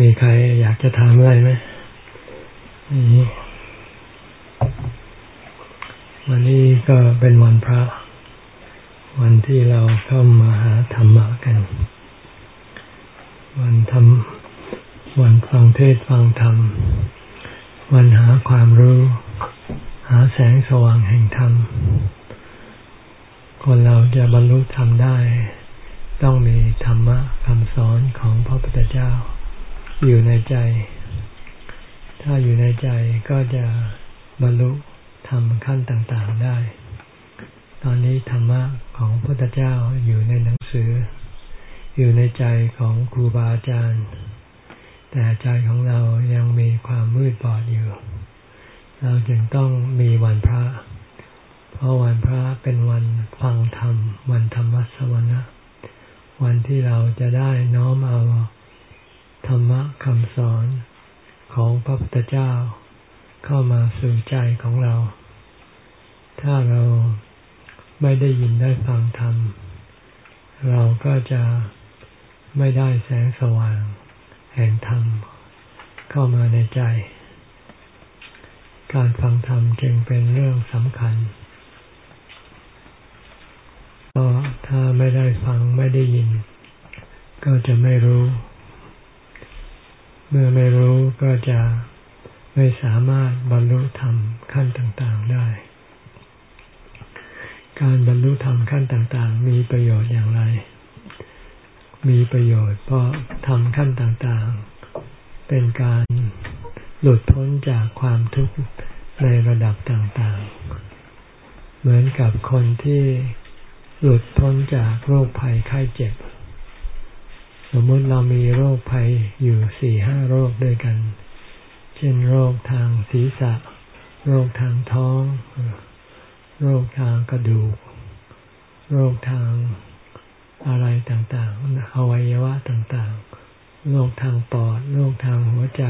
มีใครอยากจะถามอะไรไหมวันนี้ก็เป็นวันพระ วันที่เราเข้ามาหาธรรมะกัน วันทำวันฟังเทศฟังธรรม วันหาความรู้ หาแสงสว่างแห่งธรรม คนเราจะบรรลุธรรมได้ ต้องมีธรรมะคำสอนของพระพุทธเจ้า อยู่ในใจ ถ้าอยู่ในใจก็จะบรรลุธรรมขั้นต่างๆได้ ตอนนี้ธรรมะของพระพุทธเจ้าอยู่ในหนังสือ อยู่ในใจของครูบาอาจารย์ แต่ใจของเรายังมีความมืดบอดอยู่ เราจึงต้องมีวันพระ เพราะวันพระเป็นวันฟังธรรม วันธรรมสวนะ วันที่เราจะได้น้อมเอา ธรรมะคำสอนของพระพุทธเจ้าเข้ามาสู่ใจของเรา ถ้าเราไม่ได้ยินได้ฟังธรรม เราก็จะไม่ได้แสงสว่าง แห่งธรรม เข้ามาในใจ การฟังธรรมจึงเป็นเรื่องสำคัญเพราะถ้าไม่ได้ฟังไม่ได้ยิน ก็จะไม่รู้ เมื่อไม่รู้ก็จะไม่สามารถบรรลุธรรมขั้นต่างๆได้ การบรรลุธรรมขั้นต่างๆ มีประโยชน์อย่างไร มีประโยชน์เพราะทำขั้นต่างๆ เป็นการหลุดพ้นจากความทุกข์ในระดับต่างๆ เหมือนกับคนที่หลุดพ้นจากโรคภัยไข้เจ็บ มมติเรามีโรคภัยอยู่สี่ห้าโรคด้วยกัน เช่นโรคทางศีรษะ โรคทางท้อง โรคทางกระดูก โรคทางอะไรต่างๆอวัยวะต่างๆ โรคทางปอด โรคทางหัวใจ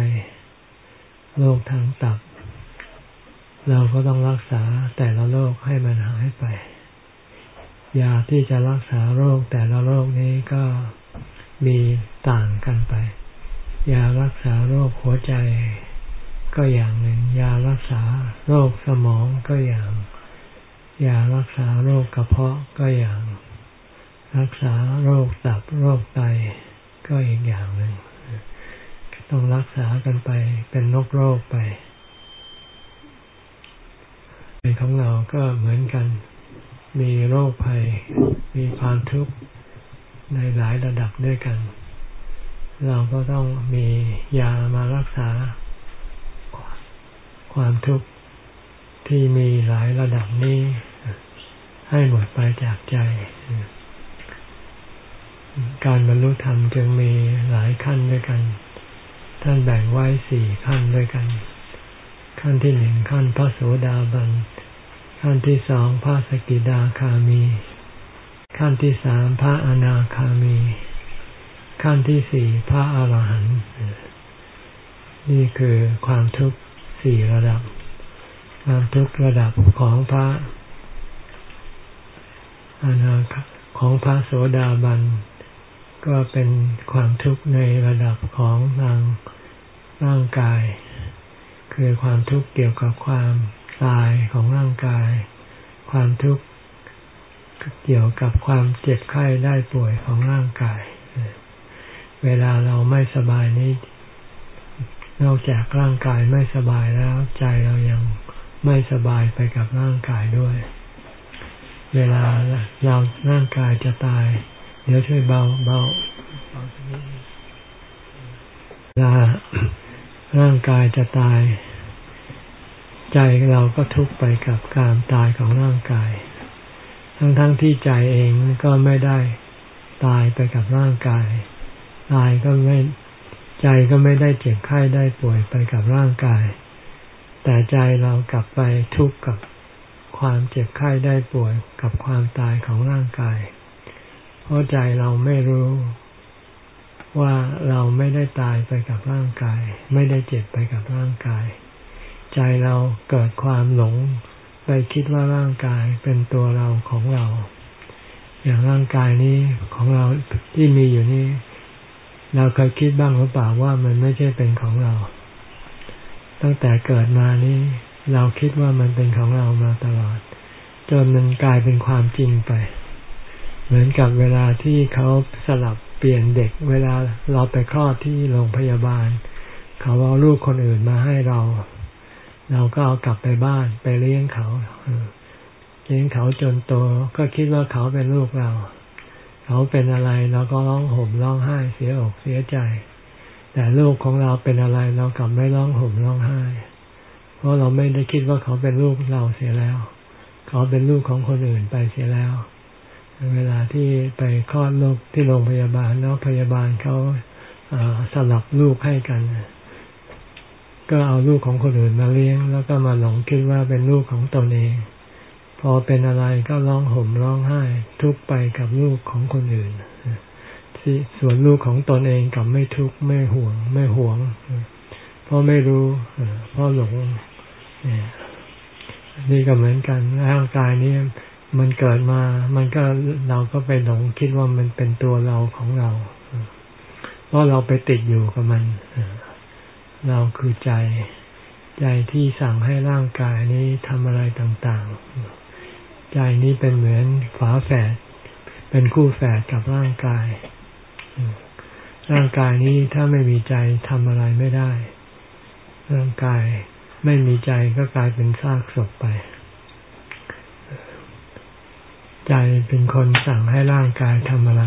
โรคทางตับ เราก็ต้องรักษาแต่ละโรคให้มันหายไป ยาที่จะรักษาโรคแต่ละโรคนี้ก็ มีต่างกันไป ยารักษาโรคหัวใจ ก็อย่างหนึ่ง ยารักษาโรคสมองก็อย่าง ยารักษาโรคกระเพาะก็อย่าง รักษาโรคตับโรคไตก็อีกอย่างหนึ่งต้องรักษากันไป เป็นโรคโรคไปในของเราก็เหมือนกัน มีโรคภัย มีความทุกข์ ในหลายระดับด้วยกัน เราก็ต้องมียามารักษา ความทุกข์ที่มีหลายระดับนี้ ให้หมดไปจากใจ การบรรลุธรรมจึงมีหลายขั้นด้วยกัน ท่านแบ่งไว้สี่ขั้นด้วยกัน ขั้นที่หนึ่งขั้นพระโสดาบัน ขั้นที่สองพระสกิดาคามี ขั้นที่สามพระอนาคามี ขั้นที่สี่พระอาหารหันต์นี่คือความทุกข์สี่ระดับ ความทุกข์ระดับของพระอนาคของพระโสดาบัน ก็เป็นความทุกข์ในระดับของทางร่างกาย คือความทุกข์เกี่ยวกับความตายของร่างกาย ความทุกข์ เกี่ยวกับความเจ็บไข้ได้ป่วยของร่างกาย เวลาเราไม่สบายนี้ นอกจากร่างกายไม่สบายแล้ว ใจเรายังไม่สบายไปกับร่างกายด้วย เวลาเราร่างกายจะตาย เดี๋ยวช่วยเบาเบาเวลาร่างกายจะตาย ใจเราก็ทุกข์ไปกับการตายของร่างกาย ทั้งๆทที่ใจเองก็ไม่ได้ตายไปกับร่างกาย ตายก็ไม่ใจก็ไม่ได้เจ็บไข้ได้ป่วยไปกับร่างกาย แต่ใจเรากลับไปทุกข์กับความเจ็บไข้ได้ป่วยกับความตายของร่างกาย เพราะใจเราไม่รู้ว่าเราไม่ได้ตายไปกับร่างกาย ไม่ได้เจ็บไปกับร่างกาย ใจเราเกิดความหลง ไปคิดว่าร่างกายเป็นตัวเราของเรา อย่างร่างกายนี้ของเราที่มีอยู่นี้ เราเคยคิดบ้างหรือเปล่าว่ามันไม่ใช่เป็นของเรา ตั้งแต่เกิดมานี้เราคิดว่ามันเป็นของเรามาตลอด จนมันกลายเป็นความจริงไป เหมือนกับเวลาที่เขาสลับเปลี่ยนเด็ก เวลาเราไปคลอดที่โรงพยาบาล เขาเอาลูกคนอื่นมาให้เรา เราก็เอากลับไปบ้านไปเลี้ยงเขาเลี้ยงเขาจนโตก็คิดว่าเขาเป็นลูกเรา เขาเป็นอะไรเราก็ร้องห่มร้องไห้เสียอกเสียใจ แต่ลูกของเราเป็นอะไรเรากลับไม่ร้องห่มร้องไห้ เพราะเราไม่ได้คิดว่าเขาเป็นลูกเราเสียแล้ว เขาเป็นลูกของคนอื่นไปเสียแล้ว เวลาที่ไปคลอดลูกที่โรงพยาบาลแล้วพยาบาลเขาสลับลูกให้กัน ก็เอาลูกของคนอื่นมาเลี้ยง แล้วก็มาหลงคิดว่าเป็นลูกของตนเอง พอเป็นอะไรก็ร้องห่มร้องไห้ ทุกไปกับลูกของคนอื่นส่วนลูกของตนเองกับไม่ทุกข์ไม่ห่วง ไม่ห่วงเพราะไม่รู้เพราะหลงนี่ก็เหมือนกันร่างกายนี้มันเกิดมา มันก็เราก็ไปหลงคิดว่ามันเป็นตัวเราของเรา เพราะเราไปติดอยู่กับมัน เราคือใจ ใจที่สั่งให้ร่างกายนี้ทำอะไรต่างๆ ใจนี้เป็นเหมือนฝาแฝด เป็นคู่แฝดกับร่างกาย ร่างกายนี้ถ้าไม่มีใจทำอะไรไม่ได้ ร่างกายไม่มีใจก็กลายเป็นซากศพไป ใจเป็นคนสั่งให้ร่างกายทำอะไร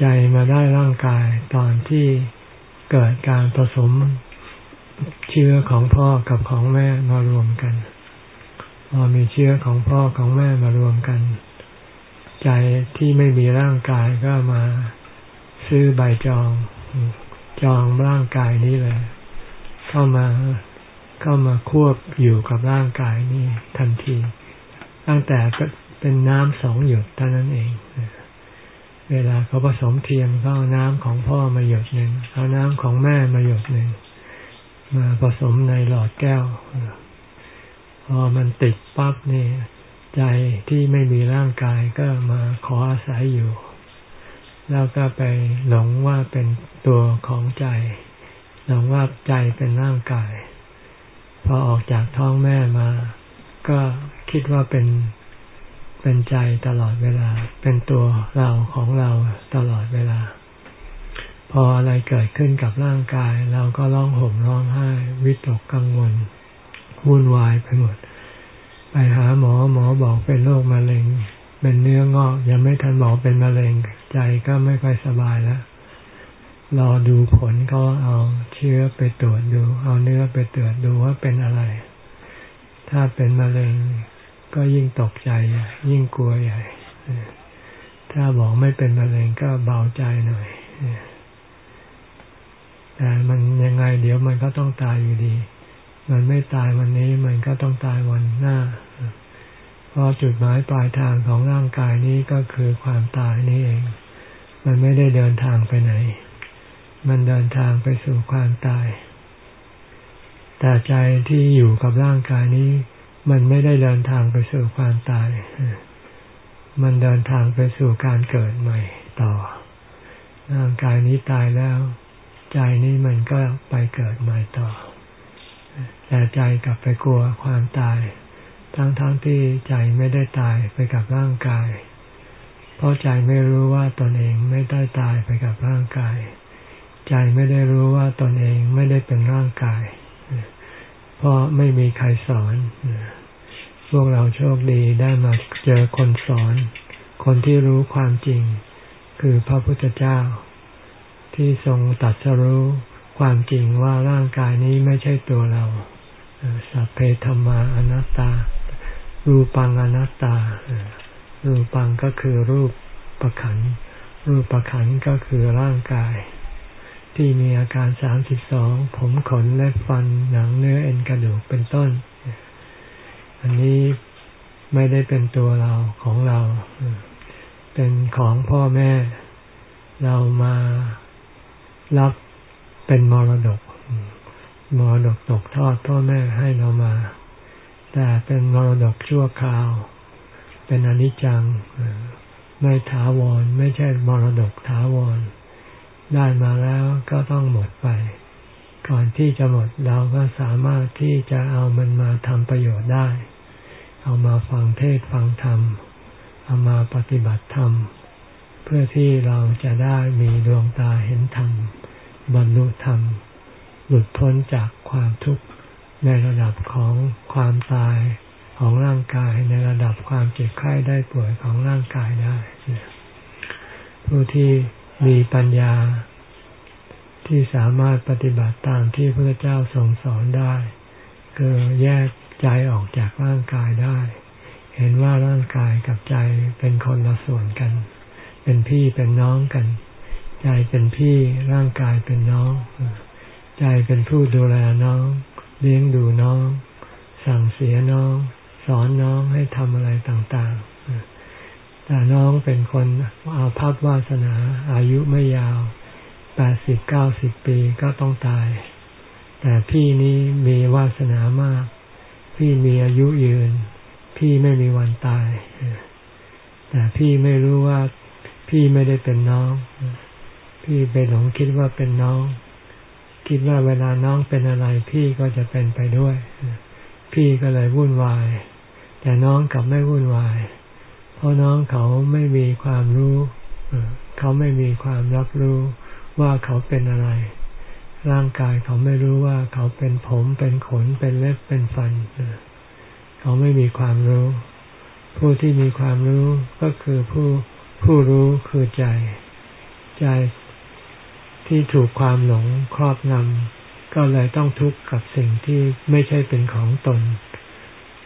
ใจมาได้ร่างกายตอนที่ เกิดการผสมเชื้อของพ่อกับของแม่มารวมกัน พอมีเชื้อของพ่อของแม่มารวมกัน ใจที่ไม่มีร่างกายก็มาซื้อใบจอง จองร่างกายนี้เลย เข้ามาเข้ามาควบอยู่กับร่างกายนี้ทันที ตั้งแต่เป็นน้ำสองหยดเท่านั้นเอง เวลาเขาผสมเทียมก็เอาน้ำของพ่อมาหยดหนึ่งเอาน้ำของแม่มาหยดหนึ่งมาผสมในหลอดแก้วพอมันติดปั๊บนี่ใจที่ไม่มีร่างกายก็มาขออาศัยอยู่ แล้วก็ไปหลงว่าเป็นตัวของใจ หลงว่าใจเป็นร่างกาย พอออกจากท้องแม่มา ก็คิดว่าเป็น เป็นใจตลอดเวลา เป็นตัวเราของเราตลอดเวลา พออะไรเกิดขึ้นกับร่างกาย เราก็ร้องห่มร้องไห้ วิตกกังวลวุ่นวายไปหมด ไปหาหมอหมอบอกเป็นโรคมะเร็ง เป็นเนื้องอก ยังไม่ทันบอกเป็นมะเร็ง ใจก็ไม่ค่อยสบายแล้วรอดูผลก็เอาเชื้อไปตรวจดู เอาเนื้อไปตรวจดูว่าเป็นอะไร ถ้าเป็นมะเร็ง ก็ยิ่งตกใจ ยิ่งกลัวใหญ่ ถ้าบอกไม่เป็นมะเร็งก็เบาใจหน่อยแต่มันยังไงเดี๋ยวมันก็ต้องตายอยู่ดี มันไม่ตายวันนี้มันก็ต้องตายวันหน้า เพราะจุดหมายปลายทางของร่างกายนี้ก็คือความตายนี่เอง มันไม่ได้เดินทางไปไหน มันเดินทางไปสู่ความตาย แต่ใจที่อยู่กับร่างกายนี้ มันไม่ได้เดินทางไปสู่ความตาย มันเดินทางไปสู่การเกิดใหม่ต่อ ร่างกายนี้ตายแล้ว ใจนี้มันก็ไปเกิดใหม่ต่อ แต่ใจกลับไปกลัวความตาย ทั้งๆทที่ใจไม่ได้ตายไปกับร่างกาย เพราะใจไม่รู้ว่าตนเองไม่ได้ตายไปกับร่างกาย ใจไม่ได้รู้ว่าตนเองไม่ได้เป็นร่างกาย ราะไม่มีใครสอน พวกเราโชคดีได้มาเจอคนสอน คนที่รู้ความจริง คือพระพุทธเจ้า ที่ทรงตัดสรู้ความจริงว่าร่างกายนี้ไม่ใช่ตัวเรา สัพเพธรรมาอนัตตา รูปังอนัตตา รูปังก็คือรูปประขัน รูปประขันก็คือร่างกาย ที่มีอาการสามสิบสองผมขนเล็บฟันหนังเนื้อเอ็นกระดูกเป็นต้น อันนี้ไม่ได้เป็นตัวเราของเรา เป็นของพ่อแม่ เรามารับเป็นมรดก มรดกตกทอดพ่อแม่ให้เรามา แต่เป็นมรดกชั่วคราว เป็นอนิจจัง ไม่ถาวร ไม่ใช่มรดกถาวร ได้มาแล้วก็ต้องหมดไป ก่อนที่จะหมดเราก็สามารถที่จะเอามันมาทำประโยชน์ได้ เอามาฟังเทศฟังธรรม เอามาปฏิบัติธรรม เพื่อที่เราจะได้มีดวงตาเห็นธรรม บรรลุธรรม หลุดพ้นจากความทุกข์ในระดับของความตายของร่างกายในระดับความเจ็บไข้ได้ป่วยของร่างกายได้ ผู้ที่ มีปัญญา ที่สามารถปฏิบัติตามที่พระเจ้าทรงสอนได้ คือแยกใจออกจากร่างกายได้ เห็นว่าร่างกายกับใจเป็นคนละส่วนกัน เป็นพี่เป็นน้องกัน ใจเป็นพี่ร่างกายเป็นน้อง ใจเป็นผู้ดูแลน้อง เลี้ยงดูน้อง สั่งเสียน้อง สอนน้องให้ทำอะไรต่างๆ แต่น้องเป็นคนเอาพับวาสนา อายุไม่ยาวแปดสิบเก้าสิบปีก็ต้องตาย แต่พี่นี้มีวาสนามาก พี่มีอายุยืน พี่ไม่มีวันตาย แต่พี่ไม่รู้ว่าพี่ไม่ได้เป็นน้อง พี่ไปหลงคิดว่าเป็นน้อง คิดว่าเวลาน้องเป็นอะไร พี่ก็จะเป็นไปด้วย พี่ก็เลยวุ่นวาย แต่น้องกลับไม่วุ่นวาย ราะน้องเขาไม่มีความรู้เขาไม่มีความรับรู้ว่าเขาเป็นอะไร ร่างกายเขาไม่รู้ว่าเขาเป็นผมเป็นขนเป็นเล็บเป็นฟันเขาไม่มีความรู้ ผู้ที่มีความรู้ก็คือผู้ผู้รู้คือใจ ใจที่ถูกความหลงครอบงำก็เลยต้องทุกข์กับสิ่งที่ไม่ใช่เป็นของตน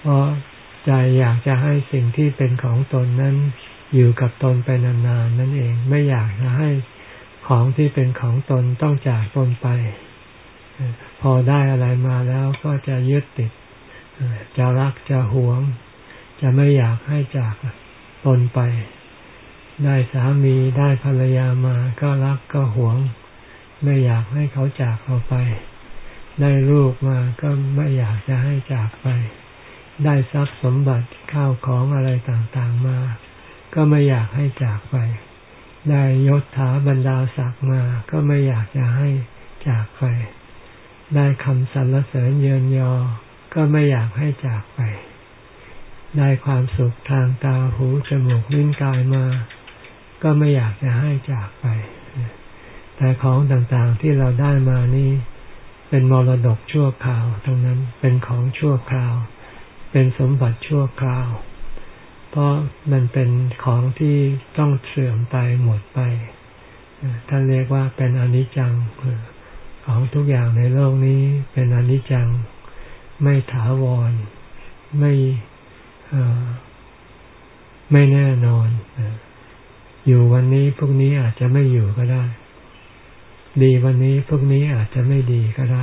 เพราะ ใจอยากจะให้สิ่งที่เป็นของตนนั้นอยู่กับตนไปนานๆนั่นเอง ไม่อยากจะให้ของที่เป็นของตนต้องจากตนไป พอได้อะไรมาแล้วก็จะยึดติด จะรักจะหวง จะไม่อยากให้จากตนไป ได้สามีได้ภรรยามาก็รักก็หวง ไม่อยากให้เขาจากเราไป ได้ลูกมาก็ไม่อยากจะให้จากไป ได้ทรัพย์สมบัติข้าวของอะไรต่างๆมา ก็ไม่อยากให้จากไป ได้ยศถาบรรดาศักดิ์มา ก็ไม่อยากจะให้จากไป ได้คำสรรเสริญเยินยอ ก็ไม่อยากให้จากไป ได้ความสุขทางตาหูจมูกลิ้นกายมา ก็ไม่อยากจะให้จากไป แต่ของต่างๆที่เราได้มานี่เป็นมรดกชั่วคราวทั้งนั้นเป็นของชั่วคราว เป็นสมบัติชั่วคราว เพราะมันเป็นของที่ต้องเสื่อมไปหมดไปท่านเรียกว่าเป็นอนิจจังของทุกอย่างในโลกนี้เป็นอนิจจัง ไม่ถาวร ไม่ไม่แน่นอน อยู่วันนี้พรุ่งนี้อาจจะไม่อยู่ก็ได้ ดีวันนี้พรุ่งนี้อาจจะไม่ดีก็ได้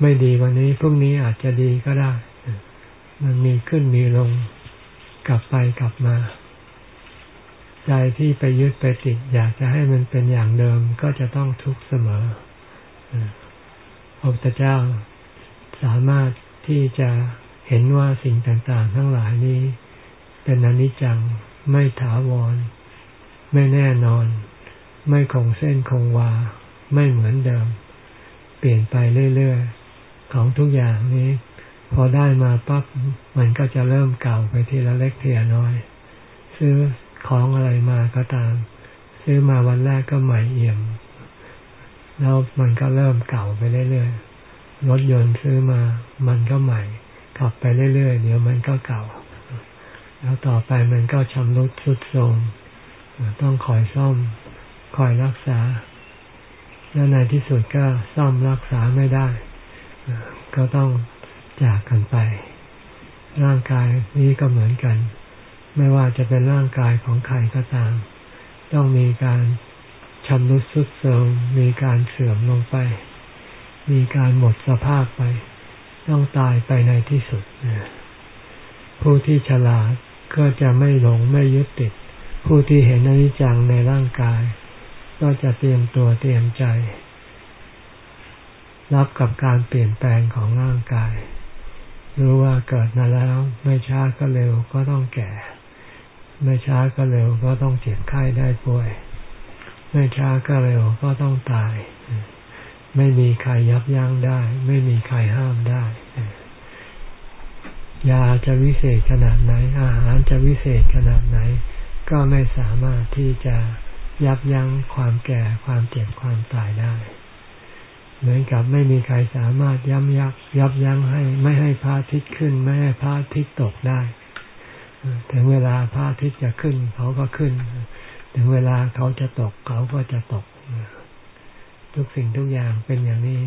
ไม่ดีวันนี้พรุ่งนี้อาจจะดีก็ได้ มันมีขึ้นมีลงกลับไปกลับมาใจที่ไปยึดไปติด อยากจะให้มันเป็นอย่างเดิมก็จะต้องทุกข์เสมอพระพุทธเจ้าสามารถที่จะเห็นว่าสิ่งต่างๆ ทั้งหลายนี้ เป็นอนิจจังไม่ถาวร ไม่แน่นอน ไม่คงเส้นคงวา ไม่เหมือนเดิม เปลี่ยนไปเรื่อยๆ ของทุกอย่างนี้ พอได้มาปั๊บมันก็จะเริ่มเก่าไปทีละเล็กทีละน้อย ซื้อของอะไรมาก็ตาม ซื้อมาวันแรกก็ใหม่เอี่ยม แล้วมันก็เริ่มเก่าไปเรื่อยๆรถยนต์ซื้อมามันก็ใหม่ ขับไปเรื่อยๆเดี๋ยวมันก็เก่า แล้วต่อไปมันก็ชำรุดทรุดโทรมต้องคอยซ่อมคอยรักษา แล้วในที่สุดก็ซ่อมรักษาไม่ได้ ก็ต้องจากกันไป ร่างกายนี้ก็เหมือนกัน ไม่ว่าจะเป็นร่างกายของใครก็ตาม ต้องมีการชำรุดสุดโทรมมีการเสื่อมลงไป มีการหมดสภาพไป ต้องตายไปในที่สุด ผู้ที่ฉลาดก็จะไม่หลงไม่ยึดติด ผู้ที่เห็นอนิจจังในร่างกาย ก็จะเตรียมตัวเตรียมใจ รับกับการเปลี่ยนแปลงของร่างกาย รู้ว่าเกิดมาแล้ว ไม่ช้าก็เร็วก็ต้องแก่ ไม่ช้าก็เร็วก็ต้องเจ็บไข้ได้ป่วย ไม่ช้าก็เร็วก็ต้องตาย ไม่มีใครยับยั้งได้ ไม่มีใครห้ามได้ยาจะวิเศษขนาดไหน อาหารจะวิเศษขนาดไหน ก็ไม่สามารถที่จะยับยั้งความแก่ความเจ็บความตายได้ เหมือนกับไม่มีใครสามารถย้ำยักยับยั้งให้ ไม่ให้พระอาทิตย์ขึ้น ไม่ให้พระอาทิตย์ตกได้ ถึงเวลาพระอาทิตย์จะขึ้น เขาก็ขึ้น ถึงเวลาเขาจะตก เขาก็จะตก ทุกสิ่งทุกอย่างเป็นอย่างนี้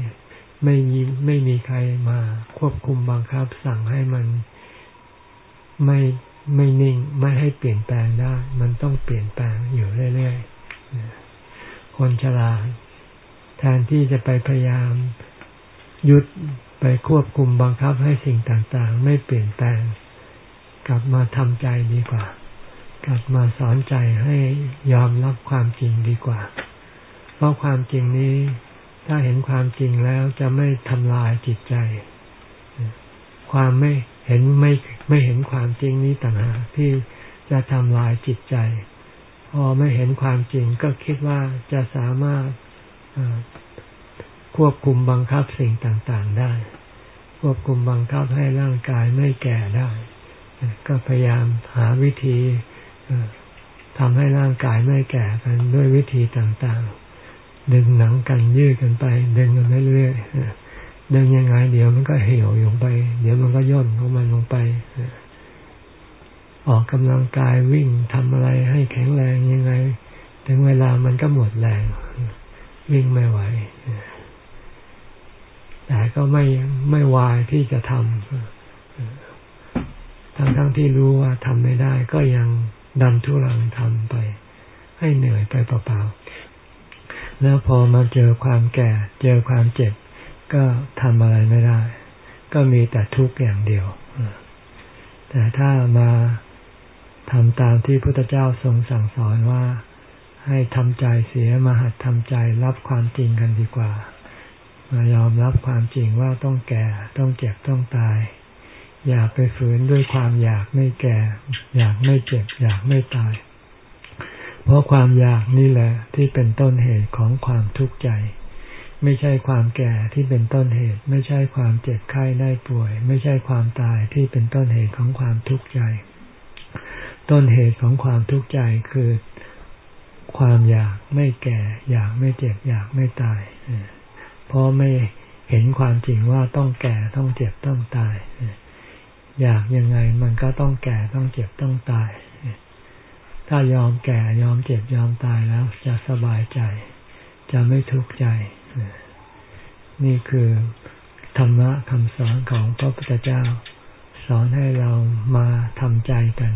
ไม่มีไม่มีใครมาควบคุมบังคับ สั่งให้มันไม่ไม่นิ่งไม่ให้เปลี่ยนแปลงได้ มันต้องเปลี่ยนแปลงอยู่เรื่อยๆคนฉลาด แทนที่จะไปพยายามยุดไปควบคุมบังคับให้สิ่งต่างๆ ไม่เปลี่ยนแปลง กลับมาทำใจดีกว่า กลับมาสอนใจให้ยอมรับความจริงดีกว่า เพราะความจริงนี้ ถ้าเห็นความจริงแล้วจะไม่ทำลายจิตใจ ความไม่เห็นไม่ไม่เห็นความจริงนี้ต่างหากที่จะทำลายจิตใจ พอไม่เห็นความจริงก็คิดว่าจะสามารถ ควบคุมบังคับสิ่งต่างๆได้ ควบคุมบังคับให้ร่างกายไม่แก่ได้ ก็พยายามหาวิธีทำให้ร่างกายไม่แก่กันด้วยวิธีต่างๆ ดึงหนังกันยืดกันไป ดึงกันเรื่อยๆดึงยังไง เดี๋ยวมันก็เหี่ยวลงไป เดี๋ยวมันก็ย่นของมันลงไปออกกำลังกายวิ่งทำอะไรให้แข็งแรงยังไง ถึงเวลามันก็หมดแรง วิ่งไม่ไหวแต่ก็ไม่ไม่วายที่จะทำทั้งๆทที่รู้ว่าทำไม่ได้ ก็ยังดันทุรังทำไป ให้เหนื่อยไปเปล่าๆแล้วพอมาเจอความแก่ เจอความเจ็บ ก็ทำอะไรไม่ได้ ก็มีแต่ทุกข์อย่างเดียวแต่ถ้ามาทำตามที่พุทธเจ้าทรงสั่งสอนว่า ให้ทำใจเสียมาหัดทำใจรับความจริงกันดีกว่า มายอมรับความจริงว่าต้องแก่ ต้องเจ็บต้องตาย อย่าไปฝืนด้วยความอยากไม่แก่ อยากไม่เจ็บ อยากไม่ตาย เพราะความอยากนี่แหละ ที่เป็นต้นเหตุของความทุกข์ใจ ไม่ใช่ความแก่ที่เป็นต้นเหตุ ไม่ใช่ความเจ็บไข้ได้ป่วย ไม่ใช่ความตายที่เป็นต้นเหตุของความทุกข์ใจ ต้นเหตุของความทุกข์ใจคือ ความอยากไม่แก่ อยากไม่เจ็บ อยากไม่ตายเพราะไม่เห็นความจริงว่าต้องแก่ต้องเจ็บต้องตายอยากยังไงมันก็ต้องแก่ต้องเจ็บต้องตาย ถ้ายอมแก่ยอมเจ็บยอมตายแล้วจะสบายใจ จะไม่ทุกข์ใจ นี่คือธรรมะคำสอนของพระพุทธเจ้า สอนให้เรามาทำใจกัน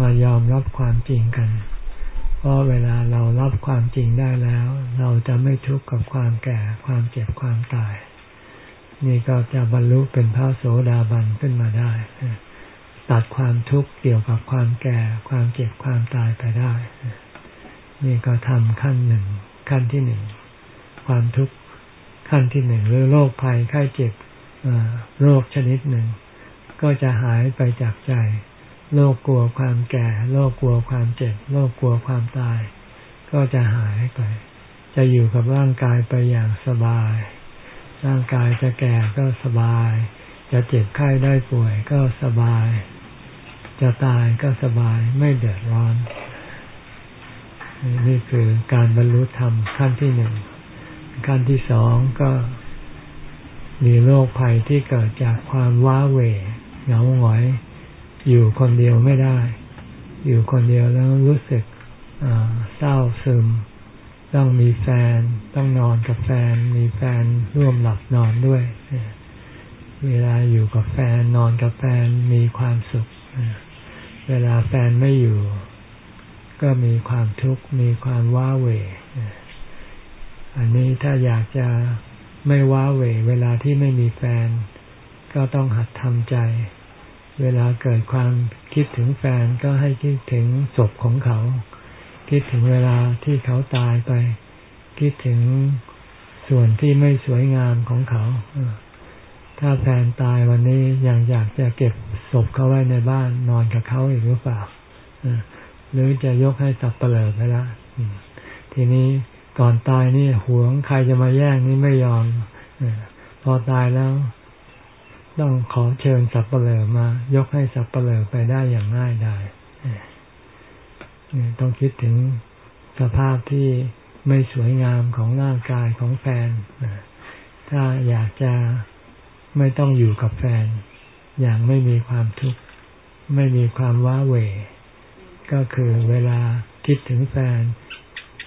มายอมรับความจริงกัน เพราะเวลาเรารับความจริงได้แล้ว เราจะไม่ทุกข์กับความแก่ ความเจ็บความตาย นี่ก็จะบรรลุเป็นพระโสดาบันขึ้นมาได้ ตัดความทุกข์เกี่ยวกับความแก่ ความเจ็บความตายไปได้ นี่ก็ทำขั้นหนึ่ง ขั้นที่หนึ่ง ความทุกข์ขั้นที่หนึ่งหรือโรคภัยไข้เจ็บโรคชนิดหนึ่ง ก็จะหายไปจากใจ โรคกลัวความแก่โรคกลัวความเจ็บโรคกลัวความตาย ก็จะหายไป จะอยู่กับร่างกายไปอย่างสบาย ร่างกายจะแก่ก็สบาย จะเจ็บไข้ได้ป่วยก็สบาย จะตายก็สบายไม่เดือดร้อน นี่คือการบรรลุธรรมขั้นที่หนึ่งขั้นที่สองก็มีโรคภัยที่เกิดจากความว้าเหวเหงาหงอย อยู่คนเดียวไม่ได้ อยู่คนเดียวแล้วรู้สึกเศร้าซึม ต้องมีแฟน ต้องนอนกับแฟน มีแฟนร่วมหลับนอนด้วย เวลาอยู่กับแฟนนอนกับแฟนมีความสุข เวลาแฟนไม่อยู่ ก็มีความทุกข์มีความว้าเหวอันนี้ถ้าอยากจะไม่ว้าเหวเวลาที่ไม่มีแฟน ก็ต้องหัดทำใจ เวลาเกิดความคิดถึงแฟนก็ให้คิดถึงศพของเขา คิดถึงเวลาที่เขาตายไป คิดถึงส่วนที่ไม่สวยงามของเขา ถ้าแฟนตายวันนี้ยังอยากจะเก็บศพเขาไว้ในบ้านนอนกับเขาอีกหรือเปล่าหรือจะยกให้สับเปลือกไปละทีนี้ก่อนตายนี่หวงใครจะมาแย่งนี่ไม่ยอมพอตายแล้ว ต้องขอเชิญสับเปลือมา ยกให้สับเปลือไปได้อย่างง่ายดายต้องคิดถึงสภาพที่ไม่สวยงามของร่างกายของแฟน ถ้าอยากจะไม่ต้องอยู่กับแฟน อย่างไม่มีความทุกข์ไม่มีความว้าเหวก็คือเวลาคิดถึงแฟน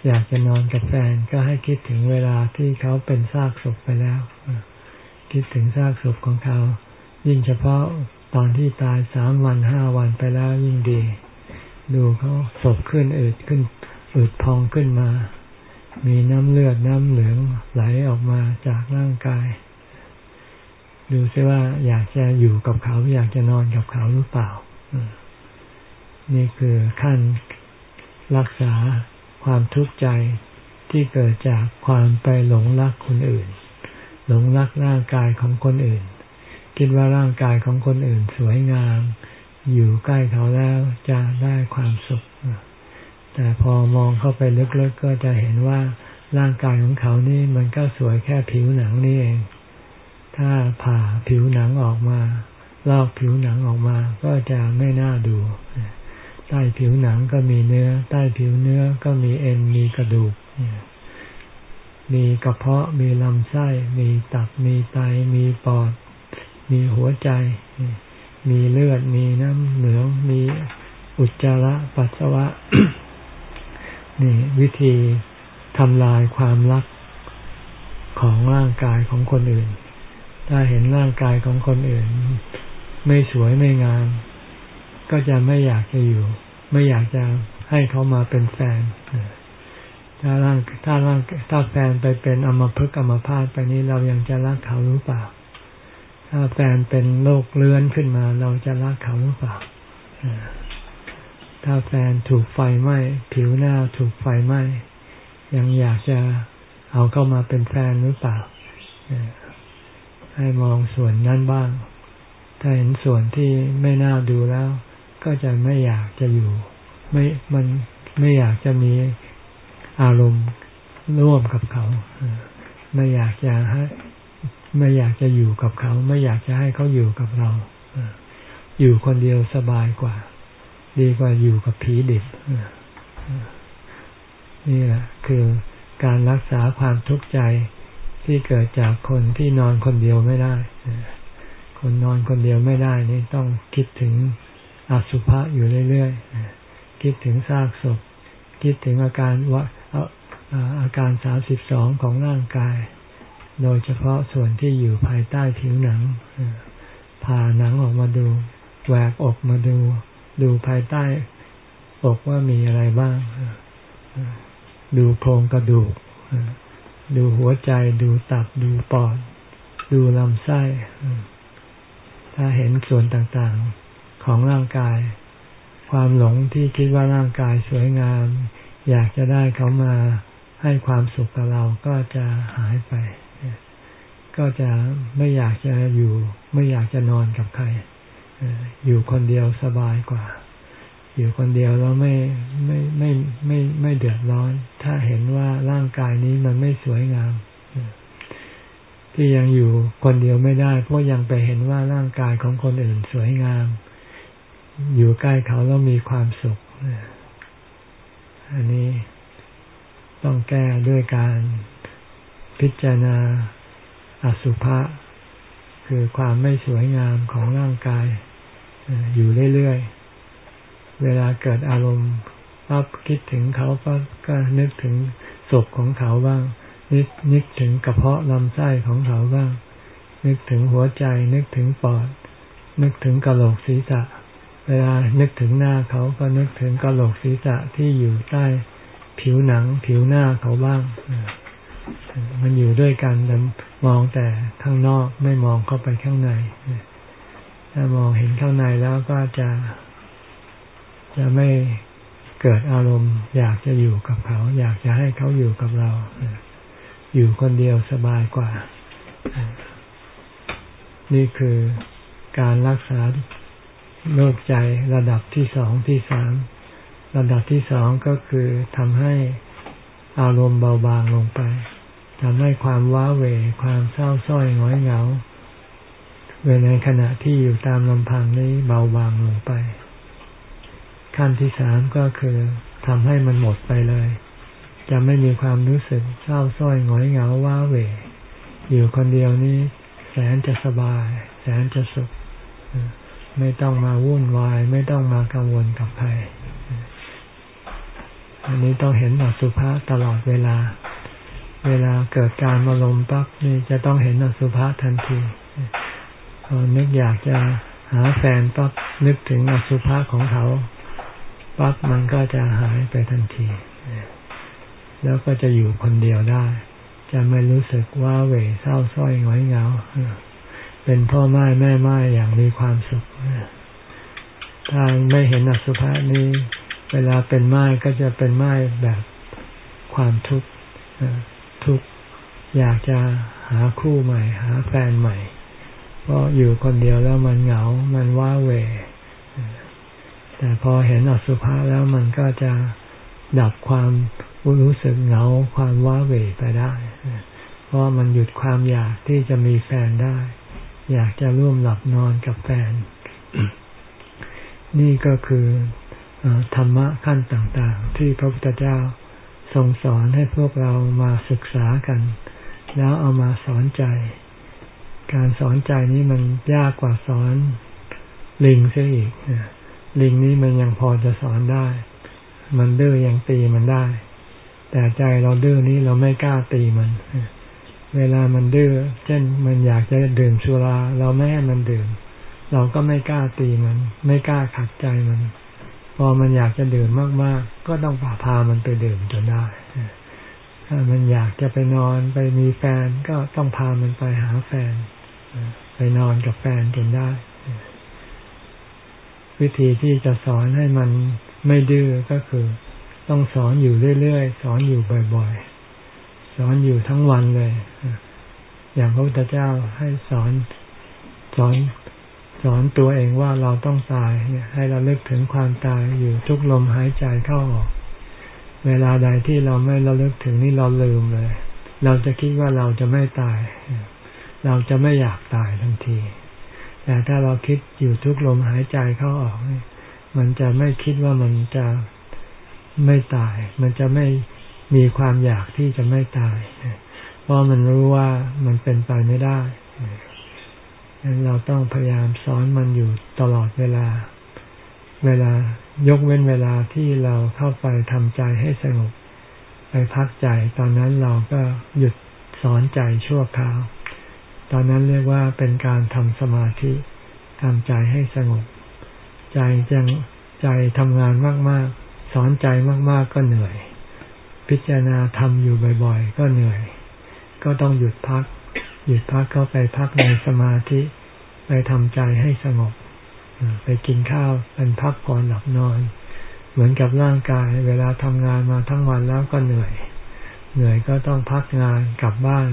อยากจะนอนกับแฟนก็ให้คิดถึงเวลาที่เขาเป็นซากศพไปแล้ว คิดถึงซากศพของเขา ยิ่งเฉพาะตอนที่ตายสามวันห้าวันไปแล้วยิ่งดี ดูเขาศพขึ้นอืดขึ้นอืดพองขึ้นมา มีน้ำเลือดน้ำเหลืองไหลออกมาจากร่างกาย ดูซิว่าอยากจะอยู่กับเขาอยากจะนอนกับเขาหรือเปล่า นี่คือขั้นรักษาความทุกข์ใจที่เกิดจากความไปหลงรักคนอื่น หลงรักร่างกายของคนอื่น คิดว่าร่างกายของคนอื่นสวยงาม อยู่ใกล้เขาแล้วจะได้ความสุข แต่พอมองเข้าไปลึกๆกก็จะเห็นว่าร่างกายของเขานี่มันก็สวยแค่ผิวหนังนี่เอง ถ้าผ่าผิวหนังออกมา ลอกผิวหนังออกมาก็จะไม่น่าดู ใต้ผิวหนังก็มีเนื้อ ใต้ผิวเนื้อก็มีเอ็น มีกระดูก มีกระเพาะ มีลำไส้ มีตับ มีไต มีปอด มีหัวใจ มีเลือด มีน้ำเหลือง มีอุจจาระปัสสาวะ นี่วิธีทำลายความรักของร่างกายของคนอื่น ถ้าเห็นร่างกายของคนอื่น ไม่สวยไม่งาม ก็จะไม่อยากจะอยู่ ไม่อยากจะให้เขามาเป็นแฟน ถ้าร่างถ้าร่างถ้าแฟนไปเป็นอมภพกรรมพาดไปนี้เรายังจะรักเขาหรือเปล่า ถ้าแฟนเป็นโรคเลื้อนขึ้นมา เราจะรักเขาหรือเปล่า ถ้าแฟนถูกไฟไหม้ผิวหน้าถูกไฟไหม้ยังอยากจะเอาเข้ามาเป็นแฟนหรือเปล่า ให้มองส่วนนั้นบ้าง ถ้าเห็นส่วนที่ไม่น่าดูแล้ว ก็จะไม่อยากจะอยู่ ไม่มันไม่อยากจะมีอารมณ์ร่วมกับเขา ไม่อยากจะให้ ไม่อยากจะอยู่กับเขา ไม่อยากจะให้เขาอยู่กับเราอยู่คนเดียวสบายกว่า ดีกว่าอยู่กับผีดิบนี่แหละคือการรักษาความทุกข์ใจที่เกิดจากคนที่นอนคนเดียวไม่ได้คนนอนคนเดียวไม่ได้นี่ต้องคิดถึงอสุภะอยู่เรื่อยๆคิดถึงซากศพ คิดถึงอาการวะอาการสาสิบสองของร่างกาย โดยเฉพาะส่วนที่อยู่ภายใต้ผิวหนังผ่าหนังออกมาดูแหวกอกมาดู ดูภายใต้อกว่ามีอะไรบ้าง ดูโครงกระดูก ดูหัวใจ ดูตับ ดูปอด ดูลำไส้ ถ้าเห็นส่วนต่างๆของร่างกาย ความหลงที่คิดว่าร่างกายสวยงาม อยากจะได้เขามาให้ความสุขกับเราก็จะหายไป ก็จะไม่อยากจะอยู่ ไม่อยากจะนอนกับใครอยู่คนเดียวสบายกว่า อยู่คนเดียวแล้วไม่ไม่ไม่ไม่ไม่เดือดร้อน ถ้าเห็นว่าร่างกายนี้มันไม่สวยงาม ที่ยังอยู่คนเดียวไม่ได้ เพราะยังไปเห็นว่าร่างกายของคนอื่นสวยงาม อยู่ใกล้เขาแล้วมีความสุขอันนี้ต้องแก้ด้วยการพิจารณา อสุภะคือความไม่สวยงามของร่างกายอยู่เรื่อยๆ เวลาเกิดอารมณ์ปั๊บคิดถึงเขาก็ก็นึกถึงศพของเขาบ้าง นึกนึกถึงกระเพาะลำไส้ของเขาบ้าง นึกถึงหัวใจ นึกถึงปอด นึกถึงกระโหลกศีรษะ เวลานึกถึงหน้าเขาก็นึกถึงกระโหลกศีรษะที่อยู่ใต้ผิวหนัง ผิวหน้าเขาบ้าง มันอยู่ด้วยกันแต่ มองแต่ข้างนอกไม่มองเข้าไปข้างในถ้ามองเห็นข้างในแล้วก็จะ จะไม่เกิดอารมณ์ อยากจะอยู่กับเขา อยากจะให้เขาอยู่กับเรา อยู่คนเดียวสบายกว่า นี่คือการรักษาโลกใจระดับที่สองที่สามระดับที่สองก็คือทำให้อารมณ์เบาบางลงไป ทำให้ความว้าเหวความเศร้าส้อยง้อยเหงาเวลในขณะที่อยู่ตามลำพังนี้เบาบางลงไป ขั้นที่สามก็คือทำให้มันหมดไปเลย จะไม่มีความรู้สึกเศร้าส้อยง้อยเหงาว้าเหวอยู่คนเดียวนี้แสนจะสบาย แสนจะสุข ไม่ต้องมาวุ่นวาย ไม่ต้องมากังวลกับใคร อันนี้ต้องเห็นอสุภะตลอดเวลา เวลาเกิดการมาลมปั๊บนี่จะต้องเห็นอสุภะทันทีพอนึกอยากจะหาแฟนปั๊บนึกถึงอสุภะของเขาปั๊บมันก็จะหายไปทันที แล้วก็จะอยู่คนเดียวได้ จะไม่รู้สึกว่าเหวเศร้าส้อยหงอยเหงาเป็นพ่อไม้แม่ไม้อย่างมีความสุขถ้าไม่เห็นอสุภะนี้ เวลาเป็นไม้ก็จะเป็นไม้แบบความทุกข์ ทุกข์อยากจะหาคู่ใหม่ หาแฟนใหม่เพราะอยู่คนเดียวแล้วมันเหงา มันว้าเหวแต่พอเห็นอสุภะแล้วมันก็จะดับความรู้สึกเหงา ความว้าเหวไปได้ เพราะมันหยุดความอยากที่จะมีแฟนได้ อยากจะร่วมหลับนอนกับแฟน นี่ก็คือธรรมะขั้นต่างๆ ที่พระพุทธเจ้า ทรงสอนให้พวกเรามาศึกษากัน แล้วเอามาสอนใจ การสอนใจนี้มันยากกว่าสอนลิงเสียอีกลิงนี้มันยังพอจะสอนได้ มันดื้อยังตีมันได้ แต่ใจเราดื้อนี้เราไม่กล้าตีมัน เวลามันดื้อเช่นมันอยากจะดื่มสุรา เราไม่ให้มันดื่ม เราก็ไม่กล้าตีมัน ไม่กล้าขัดใจมัน พอมันอยากจะดื่มมาก ๆ ก็ต้องพาพามันไปดื่มจนได้ถ้ามันอยากจะไปนอนไปมีแฟนก็ต้องพามันไปหาแฟน ไปนอนกับแฟนจนได้ วิธีที่จะสอนให้มันไม่ดื้อก็คือ ต้องสอนอยู่เรื่อย ๆ สอนอยู่บ่อย ๆ สอนอยู่ทั้งวันเลย อย่างพระพุทธเจ้าให้สอนสอน สอนตัวเองว่าเราต้องตาย ให้เราเลิกถึงความตายอยู่ทุกลมหายใจเข้าออก เวลาใดที่เราไม่เราเลิกถึงนี่เราลืมเลย เราจะคิดว่าเราจะไม่ตาย เราจะไม่อยากตายทันที แต่ถ้าเราคิดอยู่ทุกลมหายใจเข้าออก มันจะไม่คิดว่ามันจะไม่ตาย มันจะไม่มีความอยากที่จะไม่ตาย เพราะมันรู้ว่ามันเป็นไปไม่ได้ เราต้องพยายามสอนมันอยู่ตลอดเวลา เวลายกเว้นเวลาที่เราเข้าไปทำใจให้สงบ ไปพักใจ ตอนนั้นเราก็หยุดสอนใจชั่วคราว ตอนนั้นเรียกว่าเป็นการทำสมาธิทำใจให้สงบ ใจจังใจทำงานมาก ๆ สอนใจมาก ๆ ก็เหนื่อย พิจารณาทำอยู่บ่อย ๆ ก็เหนื่อย ก็ต้องหยุดพัก หยุดพักก็ไปพักในสมาธิ ไปทำใจให้สงบไปกินข้าวเป็นพักผ่อนหลับนอน เหมือนกับร่างกาย เวลาทำงานมาทั้งวันแล้วก็เหนื่อย เหนื่อยก็ต้องพักงานกลับบ้าน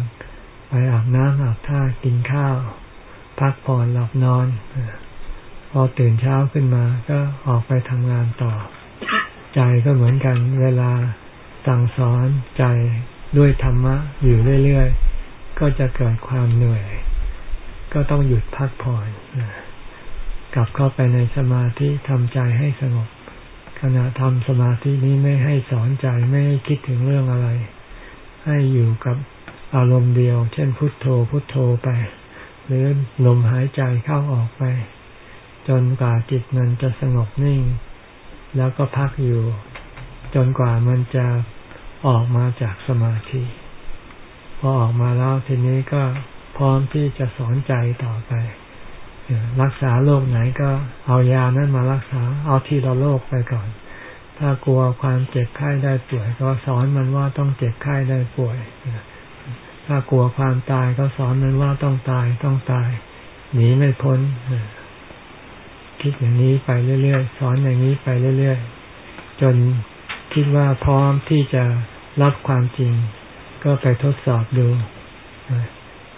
ไปอาบน้ำอาบท่ากินข้าว พักผ่อนหลับนอน พอตื่นเช้าขึ้นมาก็ออกไปทำงานต่อ ใจก็เหมือนกัน เวลาสั่งสอนใจด้วยธรรมะอยู่เรื่อยๆ ก็จะเกิดความเหนื่อย ก็ต้องหยุดพักผ่อนกลับเข้าไปในสมาธิทำใจให้สงบ ขณะทำสมาธินี้ไม่ให้สอนใจไม่ให้คิดถึงเรื่องอะไร ให้อยู่กับอารมณ์เดียว เช่นพุทโธพุทโธไป หรือลมหายใจเข้าออกไป จนกว่าจิตมันจะสงบนิ่ง แล้วก็พักอยู่ จนกว่ามันจะออกมาจากสมาธิ พอออกมาแล้วทีนี้ก็พร้อมที่จะสอนใจต่อไปรักษาโรคไหนก็เอายานั้นมารักษา เอาที่เราโรคไปก่อน ถ้ากลัวความเจ็บไข้ได้ป่วย ก็สอนมันว่าต้องเจ็บไข้ได้ป่วย ถ้ากลัวความตายก็สอนมันว่าต้องตายต้องตาย หนีไม่พ้น คิดอย่างนี้ไปเรื่อยๆ สอนอย่างนี้ไปเรื่อยๆ จนคิดว่าพร้อมที่จะรับความจริง ก็ไปทดสอบดู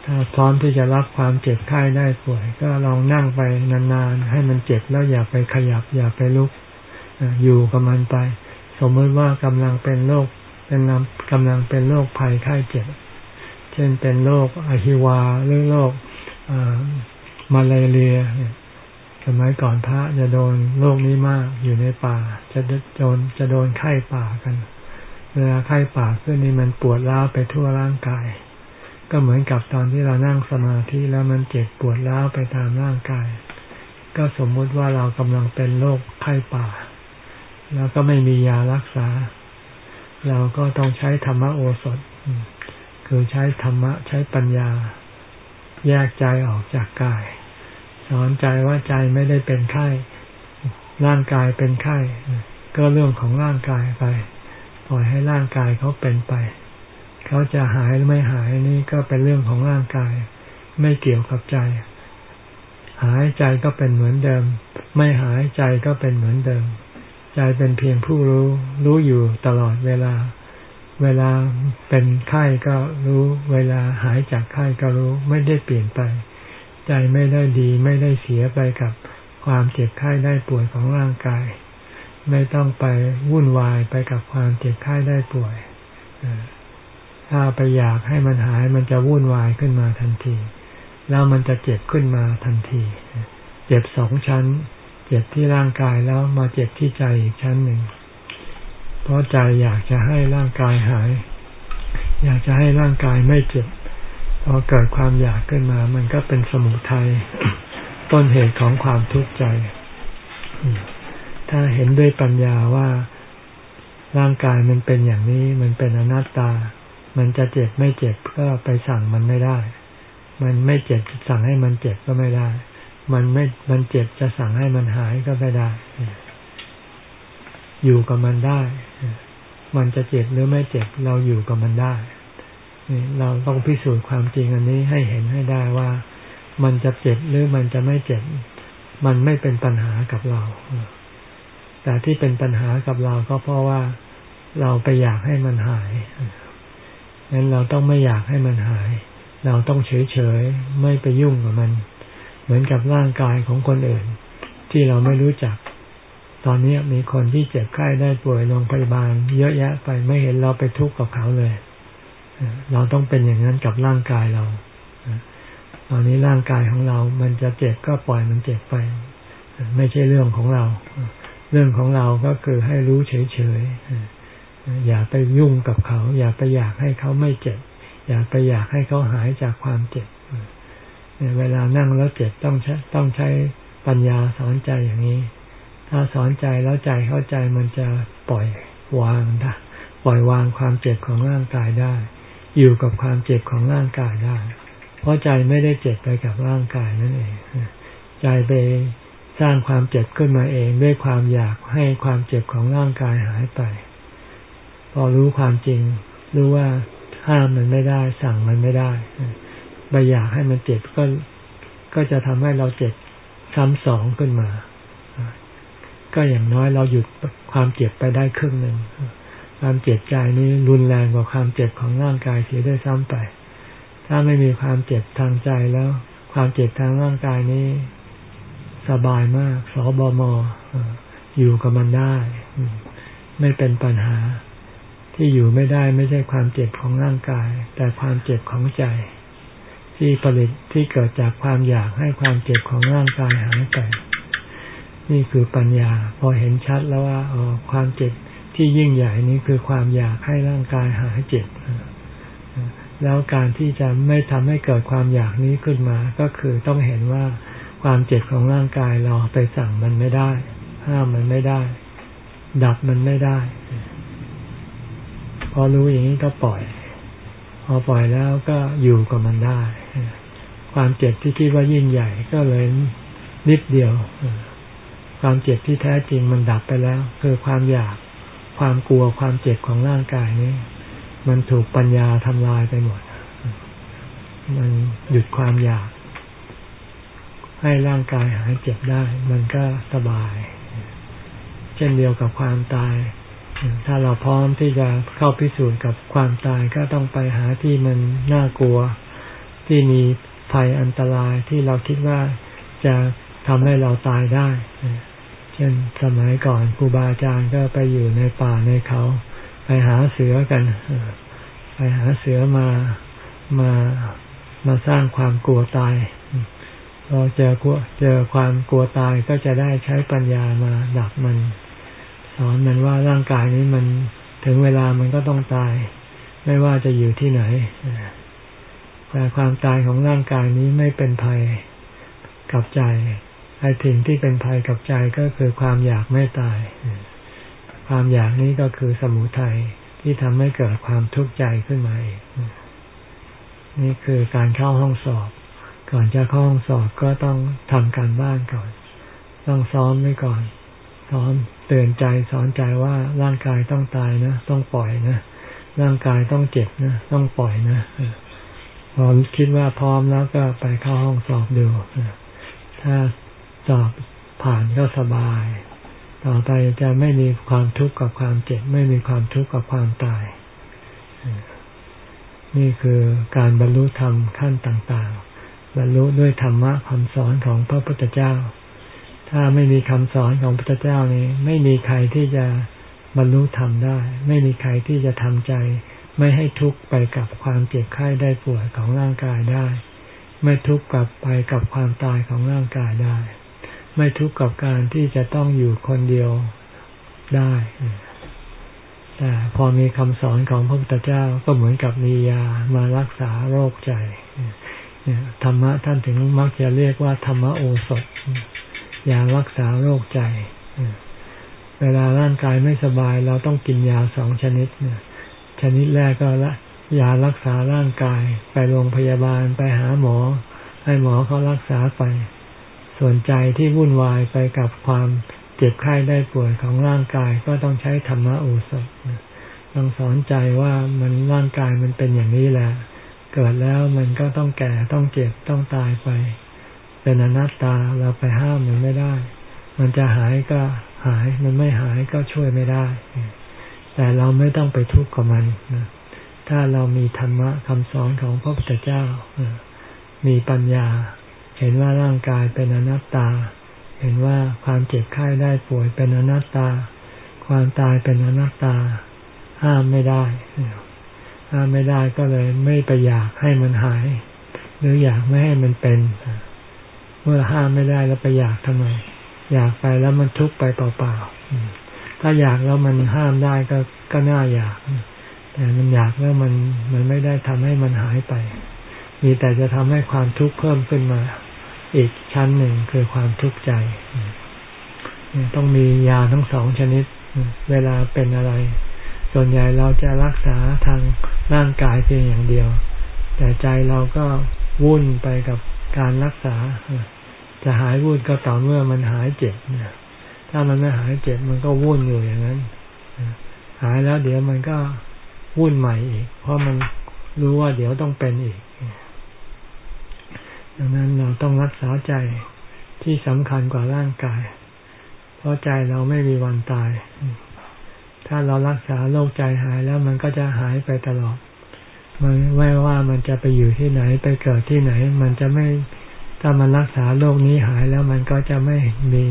ถ้าพร้อมที่จะรับความเจ็บไข้ได้ป่วย ก็ลองนั่งไปนานๆ ให้มันเจ็บแล้วอย่าไปขยับ อย่าไปลุก อยู่กับมันไป สมมติว่ากำลังเป็นโรคเป็นกำลังเป็นโรคภัยไข้เจ็บ เช่นเป็นโรคอหิวาหรือโรคมาลาเรียสมัยก่อนพระจะโดนโรคนี้มากอยู่ในป่า จะโดนจะโดนไข้ป่ากัน เวลาไข้ป่าขึ้นนี่มันปวดร้าวไปทั่วร่างกาย ก็เหมือนกับตอนที่เรานั่งสมาธิแล้วมันเจ็บปวดร้าวไปตามร่างกาย ก็สมมุติว่าเรากำลังเป็นโรคไข้ป่า แล้วก็ไม่มียารักษา เราก็ต้องใช้ธรรมโอสถ คือใช้ธรรมะใช้ปัญญา แยกใจออกจากกาย สอนใจว่าใจไม่ได้เป็นไข้ร่างกายเป็นไข้ก็เรื่องของร่างกายไป ล่อยให้ร่างกายเขาเป็นไป เขาจะหายหรือไม่หายนี่ก็เป็นเรื่องของร่างกาย ไม่เกี่ยวกับใจ หายใจก็เป็นเหมือนเดิม ไม่หายใจก็เป็นเหมือนเดิม ใจเป็นเพียงผู้รู้ รู้อยู่ตลอดเวลา เวลาเป็นไข้ก็รู้ เวลาหายจากไข้ก็รู้ ไม่ได้เปลี่ยนไป ใจไม่ได้ดีไม่ได้เสียไปกับความเจ็บไข้ได้ป่วยของร่างกาย ไม่ต้องไปวุ่นวายไปกับความเจ็บไข้ได้ป่วยถ้าไปอยากให้มันหายมันจะวุ่นวายขึ้นมาทันที แล้วมันจะเจ็บขึ้นมาทันที เจ็บสองชั้น เจ็บที่ร่างกายแล้วมาเจ็บที่ใจอีกชั้นหนึ่ง เพราะใจอยากจะให้ร่างกายหาย อยากจะให้ร่างกายไม่เจ็บพอเกิดความอยากขึ้นมา มันก็เป็นสมุทัยต้นเหตุของความทุกข์ใจ ถ้าเห็นด้วยปัญญาว่าร่างกายมันเป็นอย่างนี้ มันเป็นอนัตตา มันจะเจ็บไม่เจ็บก็ไปสั่งมันไม่ได้ มันไม่เจ็บสั่งให้มันเจ็บก็ไม่ได้ มันไม่ มันเจ็บจะสั่งให้มันหายก็ไม่ได้ อยู่กับมันได้ มันจะเจ็บหรือไม่เจ็บเราอยู่กับมันได้ เราต้องพิสูจน์ความจริงอันนี้ให้เห็นให้ได้ว่า มันจะเจ็บหรือมันจะไม่เจ็บ มันไม่เป็นปัญหากับเรา แต่ที่เป็นปัญหากับเราก็เพราะว่าเราไปอยากให้มันหายงั้นเราต้องไม่อยากให้มันหาย เราต้องเฉยเฉยไม่ไปยุ่งกับมัน เหมือนกับร่างกายของคนอื่น ที่เราไม่รู้จัก ตอนนี้มีคนที่เจ็บไข้ได้ป่วยโรงพยาบาล เยอะแยะไปไม่เห็นเราไปทุกข์กับเขาเลย เราต้องเป็นอย่างนั้นกับร่างกายเราตอนนี้ร่างกายของเรา มันจะเจ็บก็ปล่อยมันเจ็บไป ไม่ใช่เรื่องของเรา เรื่องของเราก็คือให้รู้เฉยๆ อย่าไปยุ่งกับเขา อย่าไปอยากให้เขาไม่เจ็บ อย่าไปอยากให้เขาหายจากความเจ็บเวลานั่งแล้วเจ็บต้องใช้ต้องใช้ปัญญาสอนใจอย่างนี้ ถ้าสอนใจแล้วใจเข้าใจมันจะปล่อยวางได้ปล่อยวางความเจ็บของร่างกายได้ อยู่กับความเจ็บของร่างกายได้ เพราะใจไม่ได้เจ็บไปกับร่างกายนั่นเอง ใจไป สร้างความเจ็บขึ้นมาเองด้วยความอยากให้ความเจ็บของร่างกายหายไป พอรู้ความจริง รู้ว่าห้ามมันไม่ได้ สั่งมันไม่ได้ไปอยากให้มันเจ็บก็ก็จะทำให้เราเจ็บซ้ำสองขึ้นมา ก็อย่างน้อยเราหยุดความเจ็บไปได้ครึ่งหนึ่ง ความเจ็บใจนี้รุนแรงกว่าความเจ็บของร่างกายเสียด้วยซ้ำไป ถ้าไม่มีความเจ็บทางใจแล้ว ความเจ็บทางร่างกายนี้ สบายมากสบมอยู่กับมันได้ ไม่เป็นปัญหา ที่อยู่ไม่ได้ไม่ใช่ความเจ็บของร่างกาย แต่ความเจ็บของใจ ที่ผลิตที่เกิดจากความอยากให้ความเจ็บของร่างกายหายไปนี่คือปัญญา พอเห็นชัดแล้วว่าออความเจ็บที่ยิ่งใหญ่นี้คือความอยากให้ร่างกายหายเจ็บแล้วการที่จะไม่ทำให้เกิดความอยากนี้ขึ้นมา ก็คือต้องเห็นว่า ความเจ็บของร่างกายเราไปสั่งมันไม่ได้ ห้ามมันไม่ได้ ดับมันไม่ได้ พอรู้อย่างนี้ก็ปล่อย พอปล่อยแล้วก็อยู่กับมันได้ ความเจ็บที่คิดว่ายิ่งใหญ่ก็เลยนิดเดียว ความเจ็บที่แท้จริงมันดับไปแล้ว คือความอยากความกลัวความเจ็บของร่างกายนี้ มันถูกปัญญาทำลายไปหมด มันหยุดความอยาก ให้ร่างกายหายเจ็บได้ มันก็สบาย เช่นเดียวกับความตาย ถ้าเราพร้อมที่จะเข้าพิสูจน์กับความตายก็ต้องไปหาที่มันน่ากลัว ที่มีภัยอันตรายที่เราคิดว่าจะทำให้เราตายได้ เช่นสมัยก่อนครูบาอาจารย์ก็ไปอยู่ในป่าในเขา ไปหาเสือกัน ไปหาเสือมามามาสร้างความกลัวตาย พอเจอกลัวเจอความกลัวตายก็จะได้ใช้ปัญญามาดักมัน สอนมันว่าร่างกายนี้มันถึงเวลามันก็ต้องตาย ไม่ว่าจะอยู่ที่ไหนแต่ความตายของร่างกายนี้ไม่เป็นภัยกับใจไอ้สิ่งที่เป็นภัยกับใจก็คือความอยากไม่ตาย ความอยากนี้ก็คือสมุทัยที่ทำให้เกิดความทุกข์ใจขึ้นมาเองนี่คือการเข้าห้องสอบ ก่อนจะเข้าห้องสอบก็ต้องทำการบ้านก่อน ต้องซ้อมไว้ก่อน ซ้อมเตือนใจสอนใจว่าร่างกายต้องตายนะ ต้องปล่อยนะร่างกายต้องเจ็บนะต้องปล่อยนะพอคิดว่าพร้อมแล้วก็ไปเข้าห้องสอบดูถ้าสอบผ่านก็สบาย ต่อไปจะไม่มีความทุกข์กับความเจ็บ ไม่มีความทุกข์กับความตาย นี่คือการบรรลุธรรมขั้นต่างๆ บรรลุด้วยธรรมะคำสอนของพระพุทธเจ้า ถ้าไม่มีคำสอนของพระพุทธเจ้านี้ ไม่มีใครที่จะบรรลุธรรมได้ ไม่มีใครที่จะทำใจ ไม่ให้ทุกข์ไปกับความเจ็บไข้ได้ป่วยของร่างกายได้ ไม่ทุกข์กับไปกับความตายของร่างกายได้ ไม่ทุกข์กับการที่จะต้องอยู่คนเดียวได้แต่พอมีคำสอนของพระพุทธเจ้าก็เหมือนกับมียามารักษาโรคใจ ธรรมะท่านถึงมักจะเรียกว่าธรรมโอสถยารักษาโรคใจ เวลาร่างกายไม่สบายเราต้องกินยาสองชนิดชนิดแรกก็ละยารักษาร่างกายไปโรงพยาบาลไปหาหมอ ให้หมอเขารักษาไป ส่วนใจที่วุ่นวายไปกับความเจ็บไข้ได้ป่วยของร่างกายก็ต้องใช้ธรรมะโอสถต้องสอนใจว่ามันร่างกายมันเป็นอย่างนี้แหละ เกิดแล้วมันก็ต้องแก่ต้องเจ็บต้องตายไป เป็นอนัตตาเราไปห้ามมันไม่ได้ มันจะหายก็หายมันไม่หายก็ช่วยไม่ได้ แต่เราไม่ต้องไปทุกข์กับมันถ้าเรามีธรรมะคำสอนของพระพุทธเจ้ามีปัญญา เห็นว่าร่างกายเป็นอนัตตา เห็นว่าความเจ็บไข้ได้ป่วยเป็นอนัตตา ความตายเป็นอนัตตา ห้ามไม่ได้ ห้ามไม่ได้ก็เลยไม่ไปอยากให้มันหาย หรืออยากไม่ให้มันเป็น เมื่อห้ามไม่ได้แล้วไปอยากทำไม อยากไปแล้วมันทุกข์ไปเปล่าๆถ้าอยากแล้วมันห้ามได้ก็ก็น่าอยาก แต่มันอยากแล้วมันมันไม่ได้ทำให้มันหายไป มีแต่จะทำให้ความทุกข์เพิ่มขึ้นมา อีกชั้นหนึ่งคือความทุกข์ใจต้องมียาทั้งสองชนิด เวลาเป็นอะไร ส่วนใหญ่เราจะรักษาทางร่างกายเพียงอย่างเดียว แต่ใจเราก็วุ่นไปกับการรักษา จะหายวุ่นก็ต่อเมื่อมันหายเจ็บถ้ามันไม่หายเจ็บมันก็วุ่นอยู่อย่างนั้นหายแล้วเดี๋ยวมันก็วุ่นใหม่อีก เพราะมันรู้ว่าเดี๋ยวต้องเป็นอีก ดังนั้นเราต้องรักษาใจที่สำคัญกว่าร่างกาย เพราะใจเราไม่มีวันตาย ถ้าเรารักษาโรคใจหายแล้วมันก็จะหายไปตลอด มันไม่ว่ามันจะไปอยู่ที่ไหนไปเกิดที่ไหน มันจะไม่ถ้ามันรักษาโรคนี้หายแล้วมันก็จะไม่มี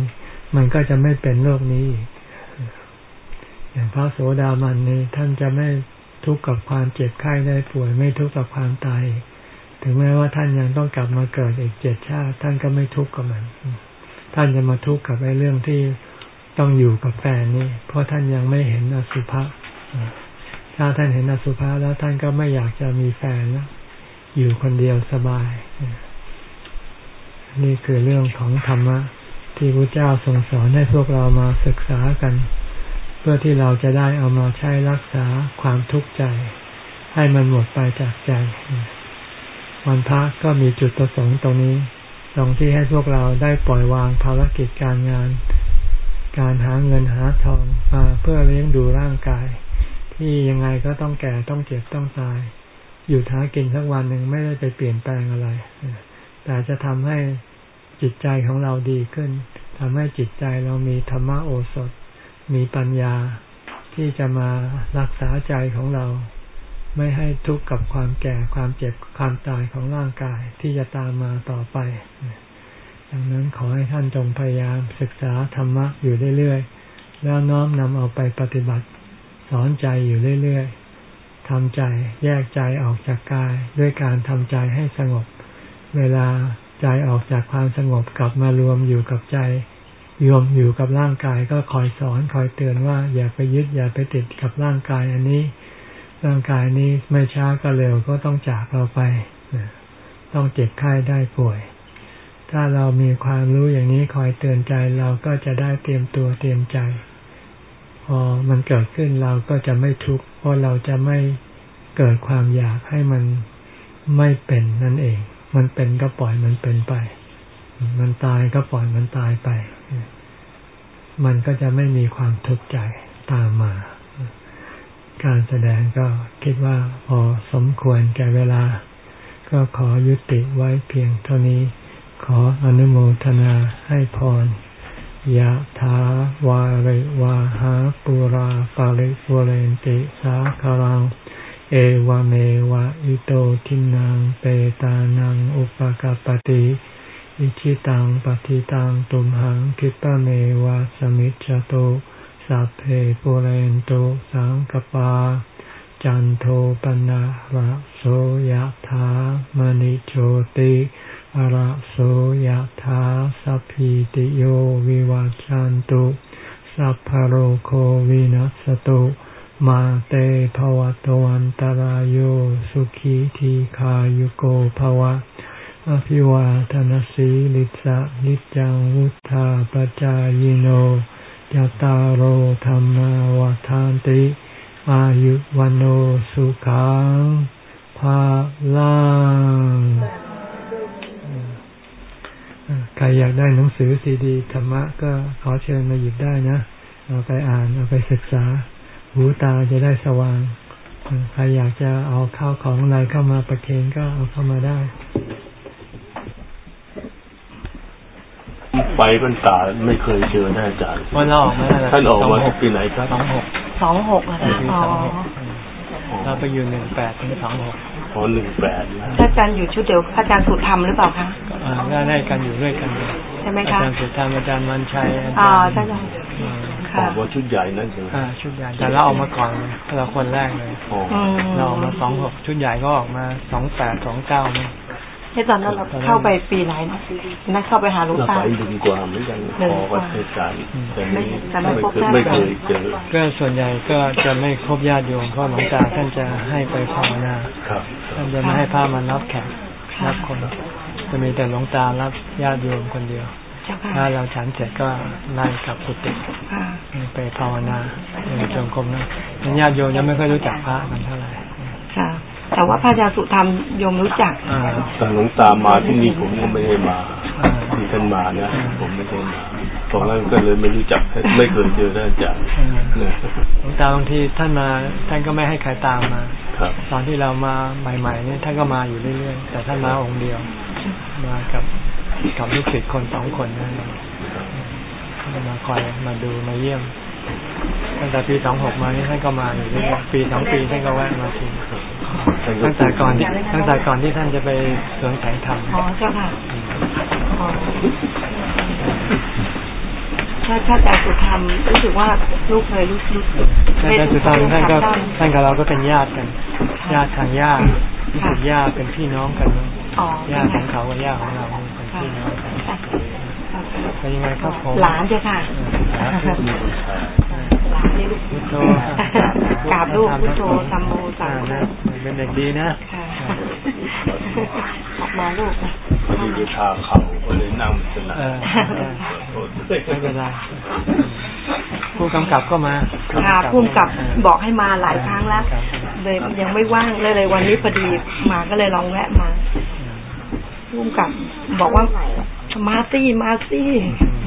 มันก็จะไม่เป็นโรคนี้อีกอย่างพระโสดามันนี่ท่านจะไม่ทุกข์กับความเจ็บไข้ได้ป่วยไม่ทุกข์กับความตายถึงแม้ว่าท่านยังต้องกลับมาเกิดอีกเจ็ดชาติ ท่านก็ไม่ทุกข์กับมัน ท่านจะมาทุกข์กับไอ้เรื่องที่ ต้องอยู่กับแฟนนี่ เพราะท่านยังไม่เห็นอสุภะถ้าท่านเห็นอสุภะแล้วท่านก็ไม่อยากจะมีแฟนแล้วอยู่คนเดียวสบาย นี่คือเรื่องของธรรมะที่พระเจ้าทรงสอนให้พวกเรามาศึกษากัน เพื่อที่เราจะได้เอามาใช้รักษาความทุกข์ใจ ให้มันหมดไปจากใจ วันพระก็มีจุดประสงค์ตรงนี้ ตรงที่ให้พวกเราได้ปล่อยวางภารกิจการงาน การหาเงินหาทองมาเพื่อเลี้ยงดูร่างกาย ที่ยังไงก็ต้องแก่ต้องเจ็บต้องตาย อยู่ท้ากินสักวันหนึ่งไม่ได้ไปเปลี่ยนแปลงอะไร แต่จะทำให้จิตใจของเราดีขึ้นทำให้จิตใจเรามีธรรมโอสถ มีปัญญาที่จะมารักษาใจของเรา ไม่ให้ทุกข์กับความแก่ความเจ็บความตายของร่างกายที่จะตามมาต่อไป ดังนั้นขอให้ท่านจงพยายามศึกษาธรรมะอยู่เรื่อยๆ แล้วน้อมนำเอาไปปฏิบัติ สอนใจอยู่เรื่อยๆทำใจแยกใจออกจากกาย ด้วยการทำใจให้สงบ เวลาใจออกจากความสงบกลับมารวมอยู่กับใจรวมอยู่กับร่างกายก็คอยสอนคอยเตือนว่า อย่าไปยึดอย่าไปติดกับร่างกายอันนี้ ร่างกายนี้ไม่ช้าก็เร็วก็ต้องจากเราไป ต้องเจ็บไข้ได้ป่วย ถ้าเรามีความรู้อย่างนี้คอยเตือนใจเราก็จะได้เตรียมตัวเตรียมใจ พอมันเกิดขึ้นเราก็จะไม่ทุกข์เพราะเราจะไม่เกิดความอยากให้มันไม่เป็นนั่นเอง มันเป็นก็ปล่อยมันเป็นไป มันตายก็ปล่อยมันตายไป มันก็จะไม่มีความทุกข์ใจตามมา การแสดงก็คิดว่าพอสมควรแก่เวลา ก็ขอยุติไว้เพียงเท่านี้ ขออนุโมทนาให้พรยะถาวาริวาหาปุราปาริปุเรนติสาคารัง เอวเมวะอิโตทินังเปตานังอุปกาปติอิชิตังปฏิตังตุมหังคิปะเมวะสมิจจโตสัพเพปุเรนโตสังกปา จันโทปนะระโสยธามณิโชติ อระโสยธาสัพพิติโยวิวัจจันตุ สัพพโรโควินัสตุ มาเตภวะตวันตารโยสุขีทีขายุโกภวะ อภิวาทนสีลิสะนิจังวุธาปจายโนยตาโอธรรมาวาทานติ อายุวันโอสุขังภาลัง ครอยากได้หนังสือซีดีธรรมะก็ขอเชิญมาหยิบได้นะ เอาไปอ่านเอาไปศึกษา หูตาจะได้สว่าง ใครอยากจะเอาข้าวของอะไรเข้ามาประเคนก็เอาเข้ามาได้ ไปพรรษาไม่เคยเจอท่านอาจารย์วันเราออกมาท่านออกมาปีไหนครับสองหกสองหกอะปีค่ะอ๋อสองหกเราไปอยู่หนึ่งแปดถึงสองหก พอหนึ่งแปดนะถ้าอาจารย์อยู่ชุดเดียวอาจารย์สุธรรมหรือเปล่าคะได้ได้กันอยู่ด้วยกันเลยใช่ไหมอาคะจารย์สุธรรมอาจารย์มันชัยอาอ๋อจารย์ใช่ใช่อค่ะอกว่าชุดใหญ่นั่นใช่ไหมอ่าชุดใหญ่แต่เราออกมาก่อนเลยเราคนแรกเลยอ๋ออืมเราออกมาสองหกชุดใหญ่ก็ออกมาสองแปดสองเก้ามั้ง ที่ตอนนั้นเราเข้าไปปีไหนนะนั่นเข้าไปหาหลวงเราตาไปดึงกว่าเหมือนกันพอวัดเทศกาลแต่ไม่แต่ไม่ไม่พบเคยท่านไม่เคยเจอก็ส่วนใหญ่ก็จะไม่ครบญาติโยมเพราะหลวงตาท่านจะให้ไปภาวนาครับท่านจะไม่ให้พามารับแขกรับคน จะมีแต่หลวงตารับญาติโยมคนเดียวเจ้าค่ะถ้าเราฉันเสร็จก็ไล่กลับกุฏิค่ะไปภาวนาในจงกรมนะญาติโยมยังไม่ค่อยรู้จักพระกันเท่าไหร่ค่ะ แต่ว่าพระอาจารย์สุธรรมโยมรู้จักอ่าแต่หลวงตามาที่นี่ผมก็ไม่ได้มาอ่าที่ท่านมานะผมไม่ได้มาตอนนั้นก็เลยไม่รู้จักไม่เคยเจอท่านอาจารย์อ่าเนี่ยหลวงตาบางทีท่านมา ท่านก็ไม่ให้ใครตามมาครับตอนที่เรามาใหม่ๆนี่ท่านก็มาอยู่เรื่อยๆแต่ท่านมาองค์เดียว มากับกับลูกศิษย์คนสองคนนั่นเองท่านมาคอยมาดูมาเยี่ยมตั้งแต่ปีสองหกมานี่ท่านก็มาอยู่เรื่อยๆปีสองปีท่านก็แวะมาทีท่าน ตั้งแต่ก่อนที่ตั้งแต่ก่อนที่ท่านจะไปสวนแสงธรรมอ๋อเจ้าค่ะอ๋อถ้าถ้าอาจารย์สุธรรมรู้สึกว่าลูกเคยรู้รู้ท่านอาจารย์สุธรรมท่านก็ท่านท่านกับเราก็เป็นญาติกัน ญาติทางญาติรู้สึกญาติเป็นพี่น้องกันเนอะอ๋อญาติของเขากับญาติของเราเป็นพี่น้องกันเป็นยังไงครับผมหลานเจ้าค่ะ พุทโธกราบลูกพุทโธธรรมโมสังอ่าโฆนะเป็นเด็กดีนะค่ะออกมาลูกมีบูชาเขาก็เลยนั่งสนาเออไม่เป็นไรผู้กำกับก็มาค่ะพุ่มกับบอกให้มาหลายครั้งแล้วครับเลยยังไม่ว่างเลยเลยวันนี้พอดีมาก็เลยลองแวะมาพุ่มกับบอกว่ามาซี่มาซี่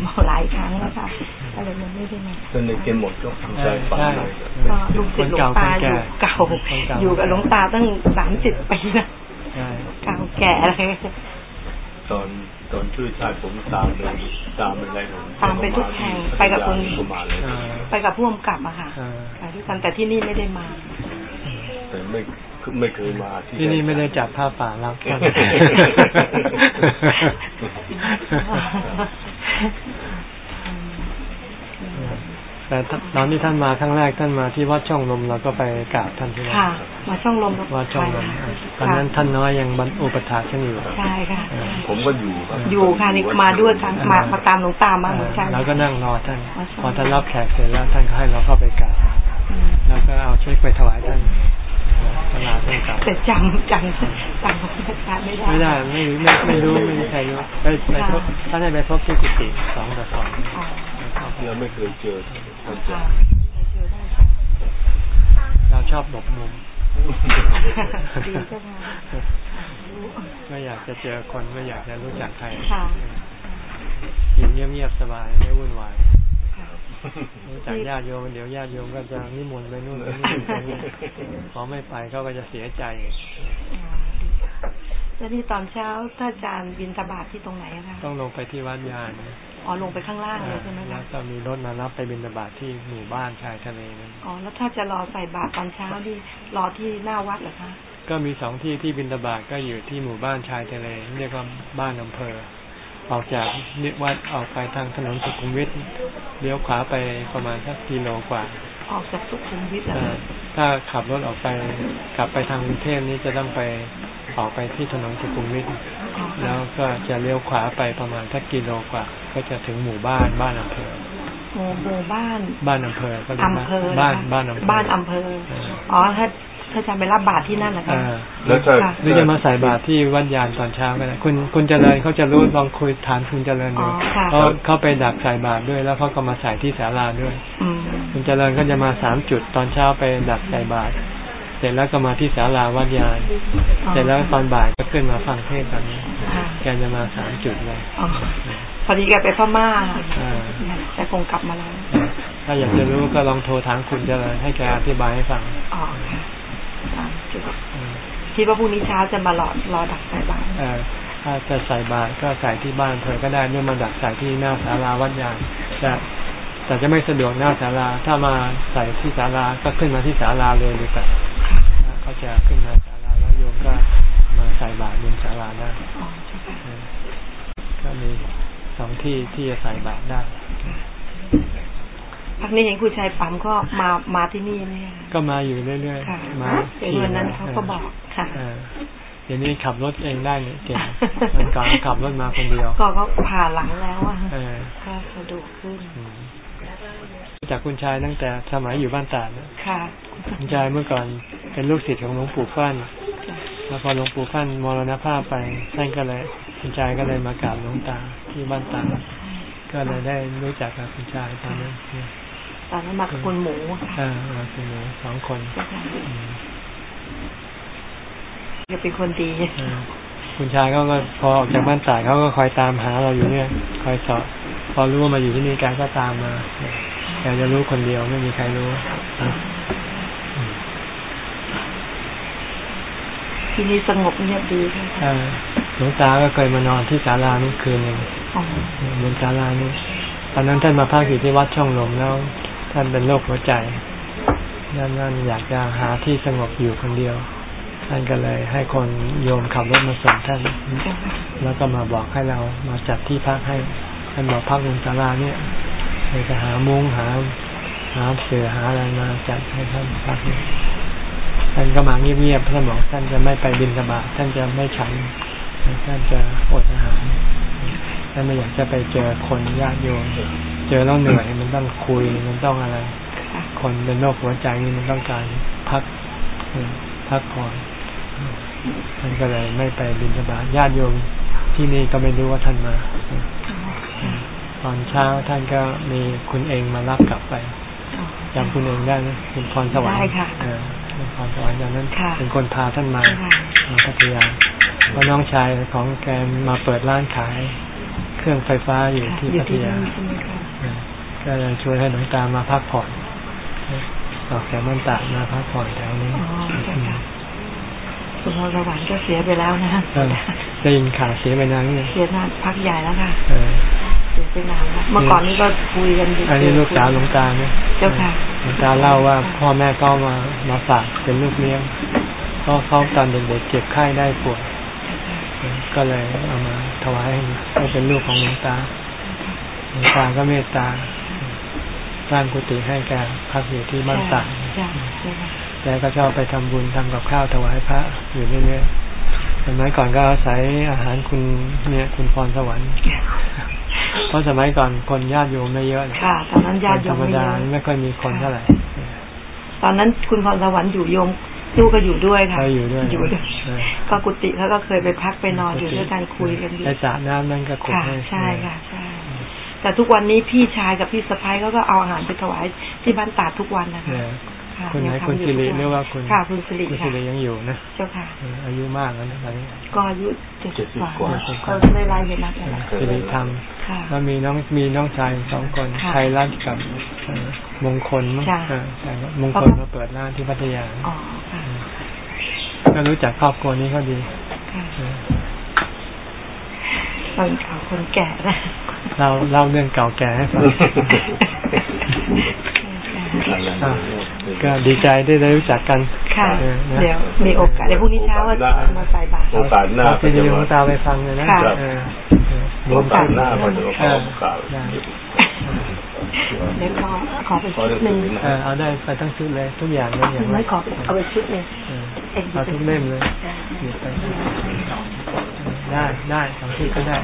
บอกหลายครั้งแล้วค่ะ ก็เลยยังไม่ได้มาจนในเกมหมดก็ทำใจฝันเลยก็ลูกศิษย์หลวงตาอยู่เก่า อยู่กับหลวงตาตั้งสามสิบปีนะใช่เก่าแก่เลยตอนตอนช่วยชาติผมตามเลยตามอะไรผมตามไปทุกแห่งไปกับคุณก็มาเลยอ่าไปกับผู้กำกับอะค่ะอ่าไปด้วยกันแต่ที่นี่ไม่ได้มาแต่ไม่ไม่เคยมาที่ที่นี่ไม่ได้จับผ้าป่ารับกัน ไป แต่ตอนที่ท่านมาครั้งแรกท่านมาที่วัดช่องลมเราก็ไปกราบท่านที่นั่นค่ะ มาช่องลมกับวัดช่องลมไปค่ะตอนนั้นท่านน้อยยังบรรอุปถากท่านอยู่ใช่ค่ะ ผมก็อยู่ครับอยู่ค่ะนี่มาด้วยกันมามาตามหลวงตามาเหมือนกันแล้วก็นั่งรอท่านวัดช่องพอท่านรับแขกเสร็จแล้วท่านก็ให้เราเข้าไปกราบอืมแล้วก็เอาเช็คไปถวายท่านตลาดท่านกลับแต่จำจำจำของอาจารย์ไม่ได้ไม่ได้ไม่ไม่ไม่รู้ไม่มีใครรู้ไปไปพบท่านให้ไปพบที่กุฏิสองต่อสองอ๋อเราไม่เคยเจอท่านค่ะ เราชอบหลบมุมดีเจ้าค่ะไม่อยากจะเจอคนไม่อยากจะรู้จักใครค่ะอยู่เงียบๆสบายไม่วุ่นวายค่ะรู้จักญาติโยมเดี๋ยวญาติโยมก็จะนิมนต์ไปนู่นไปนี่ไปนี่พอไม่ไปเขาก็จะเสียใจ แล้วนี่ตอนเช้าถ้าอาจารย์บินตบาทที่ตรงไหนอะคะต้องลงไปที่วัดยานอ๋อลงไปข้างล่างเลยใช่ไหมแล้คะวก็มีรถมารับไปบิณฑบาตที่หมู่บ้านชายทะเลนั้นอ๋อแล้วถ้าจะรอใส่บาตรตอนเช้านี่รอที่หน้าวัดเหรอคะก็มีสองที่ที่บิณฑบาตก็อยู่ที่หมู่บ้านชายทะเลเรียกว่าบ้านอำเภอ ออกจากนิวัดออกไปทางถนนสุขุมวิทเลี้ยวขวาไปประมาณสักกิโลกว่า ออกจากสุขุมวิทเหรอเอ่อคะถ้าขับรถออกไปกลับไปทางกรุงเทพนี้จะต้องไป ออกไปที่ถนนสุขุมวิทอ๋อแล้วก็จะเลี้ยวขวาไปประมาณสักกิโลกว่า ก็จะถึงหมู่บ้านบ้านอำเภอหมู่หมู่บ้าน บ้านอำเภอก็เรียกอำเภอบ้านเหรอคะบ้านอำเภอบ้านอำเภอเอออ๋อถ้าถ้าจะไปรับบาตรที่นั่นเหรอคะอ่าแล้วถ้าค่ะหรือจะมาใส่บาตรที่วัดยานตอนเช้าก็ได้คุณคุณเจริญเขาจะรู้ลองคุยถามคุณเจริญอ๋ดูอค่ะเขาเขาไปดักใส่บาตรด้วย แล้วเขาก็มาใส่ที่ศาลาด้วยอืมคุณเจริญก็จะมาสามจุดตอนเช้าไปดักใส่บาตร เสร็จแล้วก็มาที่ศาลาวัดยานอ๋อเสร็จแล้วตอนบ่ายก็ขึ้นมาฟังเทศน์ตอนนี้ค่ะแกจะมาสามจุดเลยอ๋อพอดีแกไปพม่าอ่าแต่คงกลับมาแล้ว ถ้าอยากจะรู้ก็ลองโทรถามคุณเจริญให้แกอธิบายให้ฟังอ๋อค่ะสามจุดอืมคิดว่าพรุ่งนี้เช้าจะมารอรอดักใส่บาตรเอ่อถ้าจะใส่บาตรก็ใส่ที่บ้านเธอก็ได้หรือมาดักใส่ที่หน้าศาลาวัดยานแต่แต่จะไม่สะดวกหน้าศาลา ถ้ามาใส่ที่ศาลาก็ขึ้นมาที่ศาลาเลยดีกว่า เขาจะขึ้นมาศาลาแล้วโยมก็มาใส่บาตรบนศาลาได้อ๋อใช่ค่ะเออก็มีสองที่ที่จะใส่บาตรได้พักนี้เห็นคุณชายปั๊มก็มามาที่นี่เนี่ยก็มาอยู่เรื่อยค่ะๆมาเดี๋ยววันนั้นเขาก็บอกค่ะเออเดี๋ยวนี้ขับรถเองได้เนี่ยเก่งมันก่อนขับรถมาคนเดียว ก็เขาผ่าหลังแล้วอะเออก็สะดวกขึ้นอืมรู้ จากคุณชายตั้งแต่สมัยอยู่บ้านตาดนะค่ะ คุณชายเมื่อก่อนเป็นลูกศิษย์ของหลวงปู่ฟั่นค่ะแล้วพอหลวงปู่ฟั่นมรณภาพไปท่านก็เลย คุณชายก็เลยมากราบหลวงตาที่บ้านตาดก็เลยได้รู้จักกับคุณชายตอนนั้นตอนนั้นมากับคุณหมูค่ะอ่ามาคุณหนูสองคนเจ้าค่ะอืมแกเป็นคนดีเออคุณชายเขาก็พอออกจากบ้านตาดเขาก็คอยตามหาเราอยู่เนี่ย คอยสอบพอรู้ว่ามาอยู่ที่นี่แกก็ตามมา แกจะรู้คนเดียวไม่มีใครรู้ ที่นี่สงบเงียบดีค่ะเออหลวงตาก็เคยมานอนที่ศาลานี้คืนหนึ่งอ๋อบนศาลานี้ตอนนั้นท่านมาพักอยู่ที่วัดช่องลมแล้ว ท่านเป็นโรคหัวใจนั่นนั่นอยากจะหาที่สงบอยู่คนเดียว ท่านก็เลย ให้คนโยมขับรถมาส่งท่านเจ้าค่ะแล้วก็มาบอกให้เรามาจัดที่พักให้ท่านบอกพักบนศาลาเนี่ย เลยจะหามุ้งหาหาเสือหาอะไรมาจัดให้ท่านพักเนี่ยท่านก็มาเงียบๆท่านบอกท่านจะไม่ไปบินกบาท่านจะไม่ฉันท่านจะอดอาหารท่านไม่อยากจะไปเจอคนญาติโยมเจอแล้วเหนื่อยมันต้องคุยมันต้องอะไร คนเป็นโรคหัวใจนี่มันต้องการพักพักผ่อนท่านก็เลยไม่ไปบินบาญาติโยมที่นี่ก็ไม่รู้ว่าท่านมา ตอนเช้าท่านก็มีคุณเองมารับกลับไปอ๋อจำคุณเองได้ไหมคุณพรสวรรค์ได้ค่ะเออคุณพรสวรรค์อย่างนั้นค่ะเป็นคนพาท่านมาค่ะมาพัทยาเพราะน้องชายของแกมาเปิดร้านขาย เครื่องไฟฟ้าอยู่ค่ะที่อยู่พัทที่ยานี่ใช่ไหมคะเออก็เลยชวนให้หลวงตามาพักผ่อนออกจากบ้านตากมาพักผ่อนแถวนี้อ๋อเจ้าค่ะคุณพรสวรรค์ก็เสียไปแล้วนะเออได้ยินข่าวเสียไปนานนี่เสียนานพักใหญ่แล้วค่ะเออเสียไปนานแล้วเมื่อก่อนนี้ก็คุยกันอยู่อันนี้ลูกสาวหลวงตาเนี่ยเจ้าค่ะหลวงตาเล่าว่าพ่อแม่ก็มามาฝากเป็นลูกเลี้ยงเพราะเขาตอนเด็กๆเจ็บไข้ได้ป่วยก็เลยเอามาถวายให้ให้เป็นลูกของหลวงตาหลวงตาก็เมตตาสร้างกุฏิให้แกพักอยู่ที่บ้านตากจ้ะจ้ะแกก็ชอบไปทำบุญทำกับข้าวถวายพระอยู่เรื่อยๆ สมัยก่อนก็อาศัยอาหารคุณเนี่ยคุณพรสวรรค์เพราะสมัยก่อนคนญาติโยมไม่เยอะค่ะ ตอนนั้นญาติโยธรมรมไม่เยดาอะไม่ค่อยมีคนเท่าไหร่ ตอนนั้นคุณพรสวรรค์อยู่โยมลูกก็อยู่ด้วยค่ะก็อยู่ด้วยอยู่ด้วยเออก็กุฏิเขาก็เคยไปพักไปนอนอยู่ด้วยกันคุยกันอยู่ไอ้สระน้ำนั่นก็ขุดค่ะให้ใช่ค่ะใช่แต่ทุกวันนี้พี่ชายกับพี่สะพ้ายเขาก็เอาอาหารไปถวายที่บ้านตาดทุกวันนะคะเนี่ย ค่ะคุณไหนยังทำคุณยู่สิริทุกนหรือว่าคุณค่ะคุณสิริคุณสิค่ะริยังอยู่นะเจ้าค่ะเอออายุมากแล้วนะตอนนี้ก็อายุเจ็ดสิบกว่าเจ็ดสิบกก็ว่าได้ไล่เห็นนะแต่ละสิริธรรมค่ะแล้วมีน้องมีน้องชายสองคนค่ะชัยรัตน์กับเอ่อมงคลมั้งจ้ะเออใช่ครับมงคลมาเปิดร้านที่พัทยาอ๋อค่ะก็รู้จักครอบครัวนี้เขาดีค่ะเออคนเก่าคนแก่นะเราเล่าเรื่องเก่าแก่ให้ฟังอะ ก็ดีใจได้ได้รู้จักกัน ค่ะเออนะเดี๋ยวมีโอกาสเดี๋ยวพรุ่งนี้เช้าว่าจะมาใส่บาตรโอกาสหน้าเอาซีดีของตาไปฟังเลยนะค่ะเออเออโอกาสหน้าก็จะเอขออโอกาสได้เดี๋ยวขอขอไปขอชุดหนังหนึ่งสือนะเออเอาได้ไปทั้งชุดเลยทุกอย่างเลยอย่างไม่ไรขอเอาไปชุดหนึ่งเออเอาทุกเล่มเลยหยิบไปได้ได้สองชุดก็ได้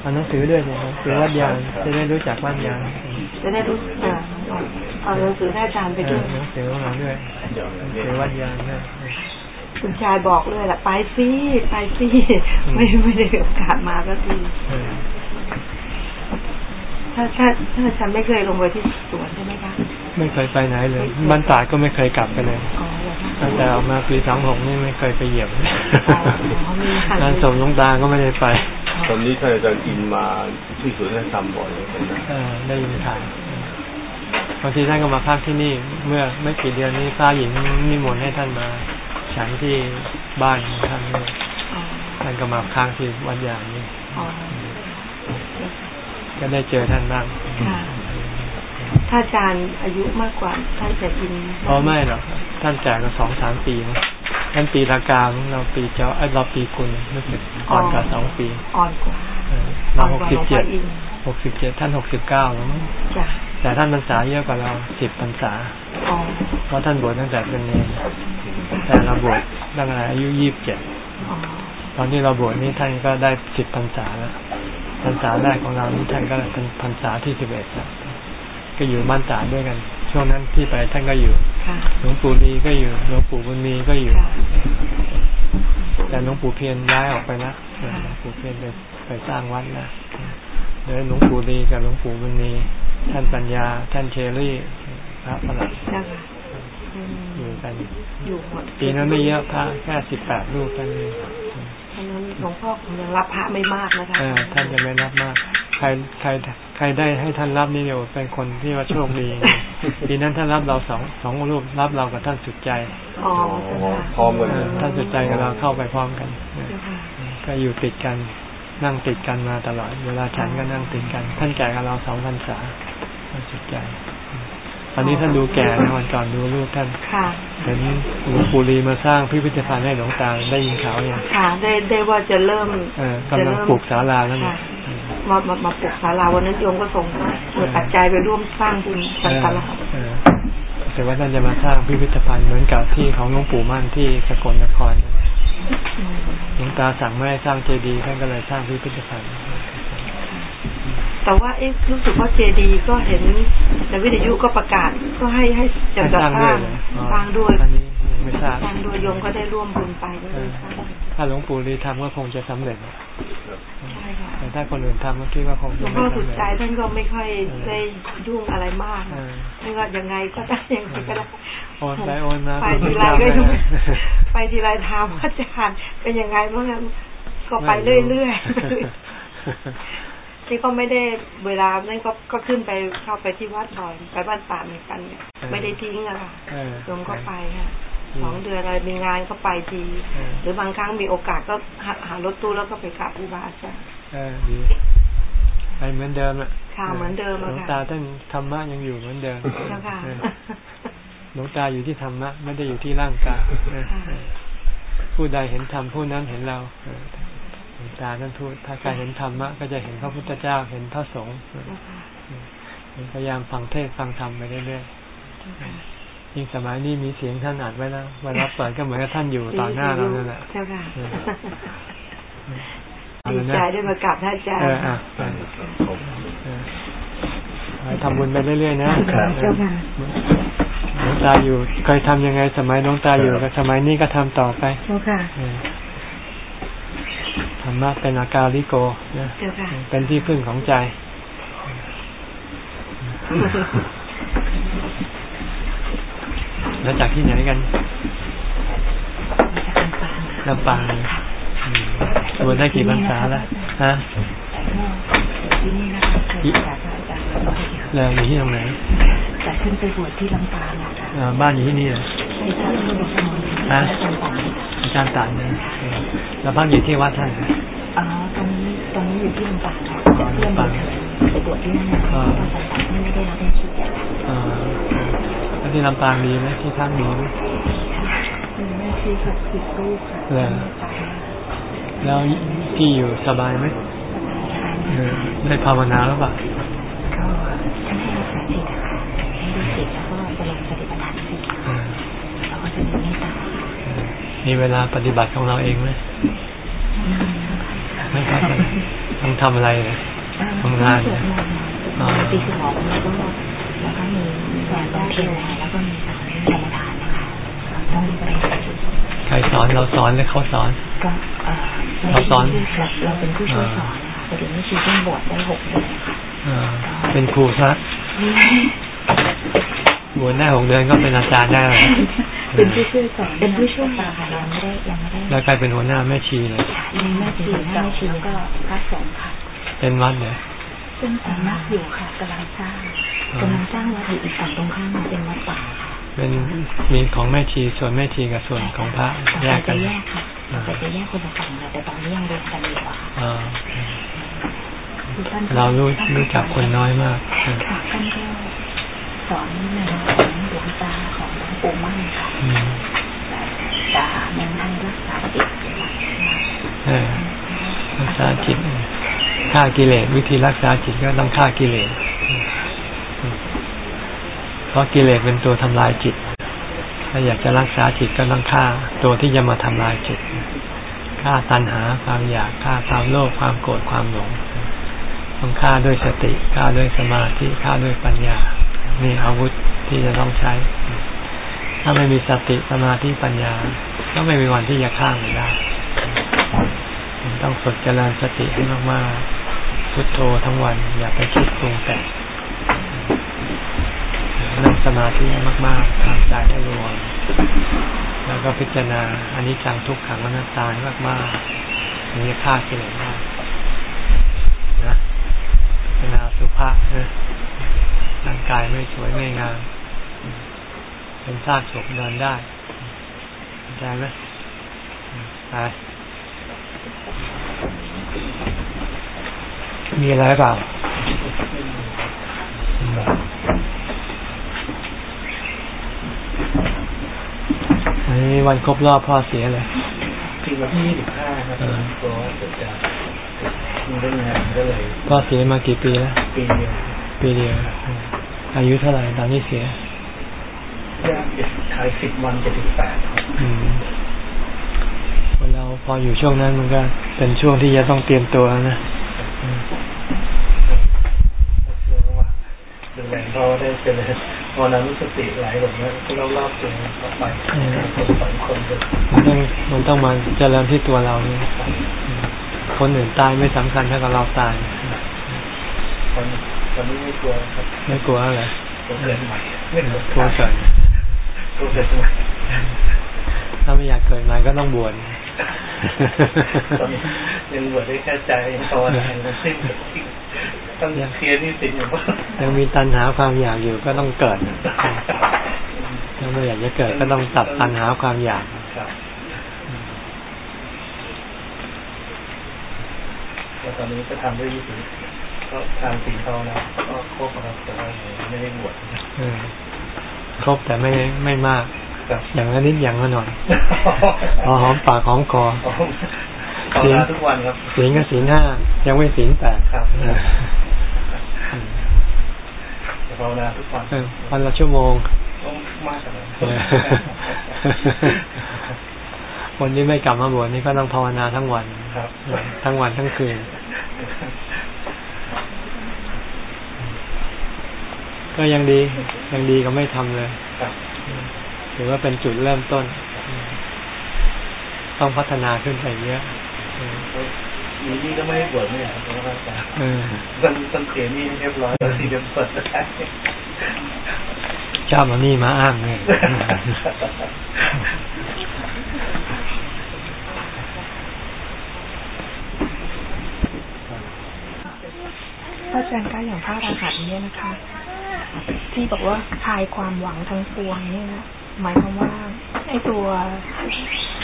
เอาหนังสือด้วยเนี่ยหนังสือวัดยานจะได้รู้จักวัดยานจะได้รู้ เออเอาหนังสือให้อาจารย์ไปเอด้วอยหนังสือของเราด้วยหนังสือวัดยานด้วยคุณชายบอกเลยแหละไปสิไปสิไม่ไม่ได้มีโอกาสมาก็ทีเออถ้าถ้าถ้าฉันไม่เคยลงไปที่สวนใช่ไหมคะไม่เคยไปไหนเลยบ้านตาดก็ไม่เคยกลับไปเลยอ๋อเหรอคะตั้งแต่ออกมาปีสองหกนี่ไม่เคยไปเหยียบอ๋อมีค่ะงานศพหลวงตาก็ไม่ได้ไปตอนนี้ท่านอาจารย์อินมาที่สวนท่านทำบ่อยเลยนะเออได้ยินข่าว บางทีท่านก็มาพักที่นี่ เมื่อไม่กี่เดือนนี้พระหญิงนิมนต์ให้ท่านมาฉันที่บ้านของท่านนี่อ๋อท่านก็มาค้างที่วัดยางนี่อ๋อก็ได้เจอท่านบ้างค่ะถ้าอาจารย์อายุมากกว่าท่านจะกินเพราะไม่หรอกท่านแก่ก็สองสามปีมั้งท่านปีละกามั้งเราปีเจ้าไอ้ยเราปีกุลรู้สึกก่อนกับสองปี อ่อนกว่าเออเราหกอ่อนสิบว่าเจ็ด หลวงพ่ออินหกสิบเจ็ดท่านหกสิบเก้าแล้วมั้งจ้ะแต่ท่านพรรษาเยอะกว่าเราสิบพรรษาอ๋อเพราะท่านบวชตั้งแต่เป็นเนรแต่เราบวชตั้งแต่อายุยี่สิบเจ็ดอ๋อตอนที่เราบวชนี่ท่านก็ได้สิบพรรษาแล้วพรรษาแรกของเรานี่ท่านก็เป็นพรรษาที่สิบเอ็ดแล้วก็อยู่บ้านตาดด้วยกัน ช่วงนั้นที่ไปท่านก็อยู่ค่ะหลวงปู่ลีก็อยู่หลวงปู่บุญมีก็อยู่ค่ะแต่หลวงปู่เพียรย้ายออกไปแล้วค่ะหลวงปู่เพียรไปไปสร้างวัดแล้ วเดี๋ยวหลวงปู่ลีกับหลวงปู่บุญมีท่านปัญญา ท่านเชอรี่พระฝรั่งจ้ะค่ะอืมอยู่กันอยู่หมดปีนั้นไม่เยอะพระแค่สิบแปดรูปกันเองเพราะฉะนั้นหลวงพ่อคงยังรับพระไม่มากนะคะเออท่านจะไม่รับมาก ใครใครใครได้ให้ท่านรับนี่เดียวเป็นคนที่ว่าโชคดีปีนั้นท่านรับเราสองสองรูปรับเรากับท่านสุดใจอ๋ออ๋อจ้ะค่ะพร้อมกันเออท่านสุดใจกับเราเข้าไปพร้อมกันเออจ้ะค่ะก็อยู่ติดกัน นั่งติดกันมาตลอด เวลาฉันก็นั่งติดกัน ท่านแก่กับเราสองพรรษาท่านสุดใจตอนนี้ท่านดูแก่นะวันก่อนดูรูปท่านค่ะเห็นหลวงปู่ลีมาสร้างพิพิธภัณฑ์ให้หลวงตาได้ยินข่าวยังค่ะ ได้ได้ว่าจะเริ่มเออกำลังปลูกศาลาแล้วเนี่ยมามามาปลูกศาลาวันนั้นโยมก็ส่งเงินปัจจัยไปร่วมสร้างบุญกันตลอดเออแต่ว่าท่านจะมาสร้างพิพิธภัณฑ์เหมือนกับที่ของหลวงปู่มั่นที่สกลนครม หลวงตาสั่งไม่ให้สร้างเจดีย์ท่านก็เลยสร้างพิพิธภัณฑ์แต่ว่าเอ๊ะรู้สึกว่าเจดีก็เห็นในวิทยุก็ประกาศก็ให้ให้จะให้จะสร้างสด้วร้ายงเลยอ๋อสร้างด้วยอันนี้ยังไม่ทราบสร้างด้วยโยมก็ได้ร่วมบุญไปก็เลยสร้าง ถ้าหลวงปู่ลีทำก็คงจะสำเร็จใช่ค่ะแต่ถ้าคนอื่นทำก็คิดว่าคงหลจะวงไม่พ่อสำสุดเร็จใจท่านก็ไม่ค่อยได้ยุ่งอะไรมากเอนะอไม่ว่ายังไงก็ได้ยังไงก็ได้โอนไปโอนมาไปทีไรก็ยังไม่ไปทีไรถามอาจารย์เป็นยังไงบ้างอะก็ไปเรื่อยๆนี่ก็ไม่ได้เวลานั่นก็ก็ขึ้นไปเข้าไปที่วัดบ่อยไปบ้านป่าเหมือนกันเนี่ยไม่ได้ทิ้งอะค่ะเออโยมก็ไปค่ะ สองเดือนอะไรมีงานก็ไปทีเออหรือบางครั้งมีโอกาสก็หาหารถตู้แล้วก็ไปกราบครูบาอาจารย์เออดีไปเหมือนเดิมอะค่ะเหมือนเดิมหลอะวงค่ะตาท่านธรรมะยังอยู่เหมือนเดิมเจ้าค่ะเออหลวงตาอยู่ที่ธรรมะไม่ได้อยู่ที่ร่างกายเออค่ะเออผู้ใดเห็นธรรมผู้นั้นเห็นเราเออหลวงตาท่านพูดถ้าใครเห็นธรรมะก็จะเห็นพระพุทธเจ้าเห็นพระสงฆ์เออเจ้าค่ะถพยายามฟังเทศฟังธรรมไปเรื่อยๆ ยิ่งสมัยนี้มีเสียงท่านอัดไว้แล้วเวลาเปิดก็เหมือนกับท่านอยู่ต่อหน้าเรานั่นแหละเจ้าค่ะเอาดีละนะใจได้มากราบท่านอาจารย์เอออะไปเออไปทำบุญไปเรื่อยๆนะเจ้าค่ะหลวงตาอยู่เคยทำยังไง สมัยหลวงตาอยู่กับสมัยนี้ก็ทำต่อไปเจ้าค่ะเออธรรมะเป็นอาการลิโกนะเจ้าค่ะเป็นที่พึ่งของใจ แล้วจากที่ไหนกันลำปางเลยอืมบวชได้กี่พรรษาแล้วฮะที่นี่นะคะเคยกราบพระอาจารย์แล้วก็แล้วอยู่ที่ตรงไหนแต่ขึ้นไปบวชที่ลำปางนะคะอ่าบ้านอยู่ที่นี่เหรอที่ท่านผู้บริหารฮะอาจารย์ต่างอาจารย์ตันนะเออแล้วพักอยู่ที่วัดท่านเหรออ๋อตรงนี้ตรงนี้อยู่ที่ลำปางค่ะแต่เพื่อนมาเถิดไปบวชที่นั่นนะคะอ่าอาจารย์ต่างไม่ได้รับหน้าที่อ่าแล้ว ที่ลำปางดีไหมที่พักดีไหมมีหน้าที่หกสิบรูปค่ะเหรอแล้วพี่อยู่สบายไหมเออได้ภาวนาหรือเปล่าก็ท่านให้รักษาจิตนะคะให้ดูจิตแล้วก็จะลงปฏิบัติธรรมจิตเออแล้วก็จะมีเมตตาเออมีเวลาปฏิบัติของเราเองไหมไม่ครับต้องทำอะไรเนี่ยทำงานสวเนี่ยดมนต์มาตีสอง แล้วก็แล้วก็มีสอนบำเพ็ญแล้วก็มีสอนกรรมฐานนะคะต้องปฏิบัติใครสอนเราสอนหรือเขาสอนก็เอ่อเราสอนเราเป็นผู้ช่วยสอนนะคะแต่เดี๋ยวนี้ชีเพิ่งบวชได้หกเดือนค่ะเออเป็นครูซะบวชได้หกเดือนก็เป็นอาจารย์ได้แล้วเป็นผู้ช่วยสอนเป็นผู้ช่วยสอนค่ะยังไม่ได้ยังไม่ได้แล้วกลายเป็นหัวหน้าแม่ชีเลยมีแม่ชีแม่ชีก็พระสงฆ์ค่ะเป็นวัดเลย ซึ่งสามารถอยู่ค่ะกำลังสร้างกำลังสร้างวัดอยู่อีกฝั่งตรงข้ามเป็นวัดป่าค่ะเป็นมีของแม่ชีส่วนแม่ชีกับส่วนของพระแยกกัจะนแยกค่ะแต่จะแยกคนละฝั่งค่ะแต่ตอนนี้ยังรวมกันอยู่อะค่ะอ่าคือท่านก็เรารู้รู้จักคนน้อยมากเออค่ะท่านก็สอนในของหลวงตาของหลวงปู่มั่นค่ะอืมตาเมืองไทยรักษาจิตเออรักษาจิต ฆ่ากิเลสวิธีรักษาจิตก็ต้องฆ่ากิเลสเพราะกิเลสเป็นตัวทำลายจิต ถ้าอยากจะรักษาจิตก็ต้องฆ่าตัวที่จะมาทำลายจิตฆ่าตัณหาความอยากฆ่าความโลภความโกรธความหลงต้องฆ่าด้วยสติฆ่าด้วยสมาธิฆ่าด้วยปัญญา นี่อาวุธที่จะต้องใช้ ถ้าไม่มีสติสมาธิปัญญา ก็ไม่มีวันที่จะฆ่ามันได้ต้องฝึกเจริญสติให้มากๆ พุทโธทั้งวัน อย่าไปคิดปรุงแต่งนั่งสมาธิให้มากๆทำใจให้รวม แล้วก็พิจารณาอันนี้จังทุกขังอนัตตาให้มากๆถึงจะฆ่ากิเลสได้นะพิจารณาสุภาพนะร่างกายไม่สวยไม่งามเป็นซากศพเดินได้เข้าใจไหมไป มีอะไรเปล่าอืมอันนี้วันครบรอบพ่อเสียเลยปีวันที่ยี่สิบห้าครับเพราะว่าเกิดจากมีเรื่องงานก็เลย พ่อเสียมากี่ปีแล้ว ปีเดียว ปีเดียวอืมอายุเท่าไหร่ตอนนี้เสียย่างเจ็ดขายสิบวันเจ็ดสิบแปดครับอืมคนเราพออยู่ช่วงนั้นมันก็เป็นช่วงที่จะต้องเตรียมตัวนะอืมเชื่อว่า ดูแลพ่อได้เป็นเลยพอนั้นรู้สติไหลหลงแล้วก็รอบๆตัวเข้าไปคนสองคนก็มันต้องมันต้องมาเจริญที่ตัวเราเนี่ยอืมคนอื่นตายไม่สำคัญเท่ากับเราตายตอนตอนนี้ไม่กลัวครับไม่กลัวอะไรกลัวเกิดใหม่ไม่กลัวกลัวเกิดกลัวเกิดใหม่ถ้าไม่อยากเกิดใหม่ก็ต้องบวชตอนนี้ ยังบวชได้แค่ใจยังภาวนายังสิ้นต้องเคลียร์นี่สินอยู่ว่ายังมีตัณหาความอยากอยู่ก็ต้องเกิดถ้าไม่อยากจะเกิดก็ต้องตัดตัณหาความอยากครับแล้วตอนนี้ก็ทำด้วยวิธีก็ทางสีเทานะก็ครบครับแต่ว่าไม่ได้บวชเออครบแต่ไม่ไม่มากครับ อย่างละนิดอย่างละหน่อยพอหอมปากหอมคอภาวนาทุกวันครับศีลก็ศีลห้ายังไม่ศีลแปดครับเออภาวนาทุกวันเออวันละชั่วโมงต้องมากกว่านั้นเออคนที่ไม่กลับมาบวชนี่ก็ต้องภาวนาทั้งวันครับทั้งวันทั้งคืน ก็ยังดียังดีก็ไม่ทำเลยครับ ถือว่าเป็นจุดเริ่มต้น ต้องพัฒนาขึ้นไปเยอะมีนี่ก็ไม่ได้บวชไม่อยากเพราะว่าอาจารย์เออต้นต้นเสียนี่เรียบร้อยแล้วที่เดิมเปิดได้ชอบมานี่มาอ้างเลยพระอาจารย์ก็อย่างพระอรหันต์เนี่ยนะคะ ที่บอกว่าคลายความหวังทั้งปวงเนี่ยนะ หมายความว่าไอ้ตัว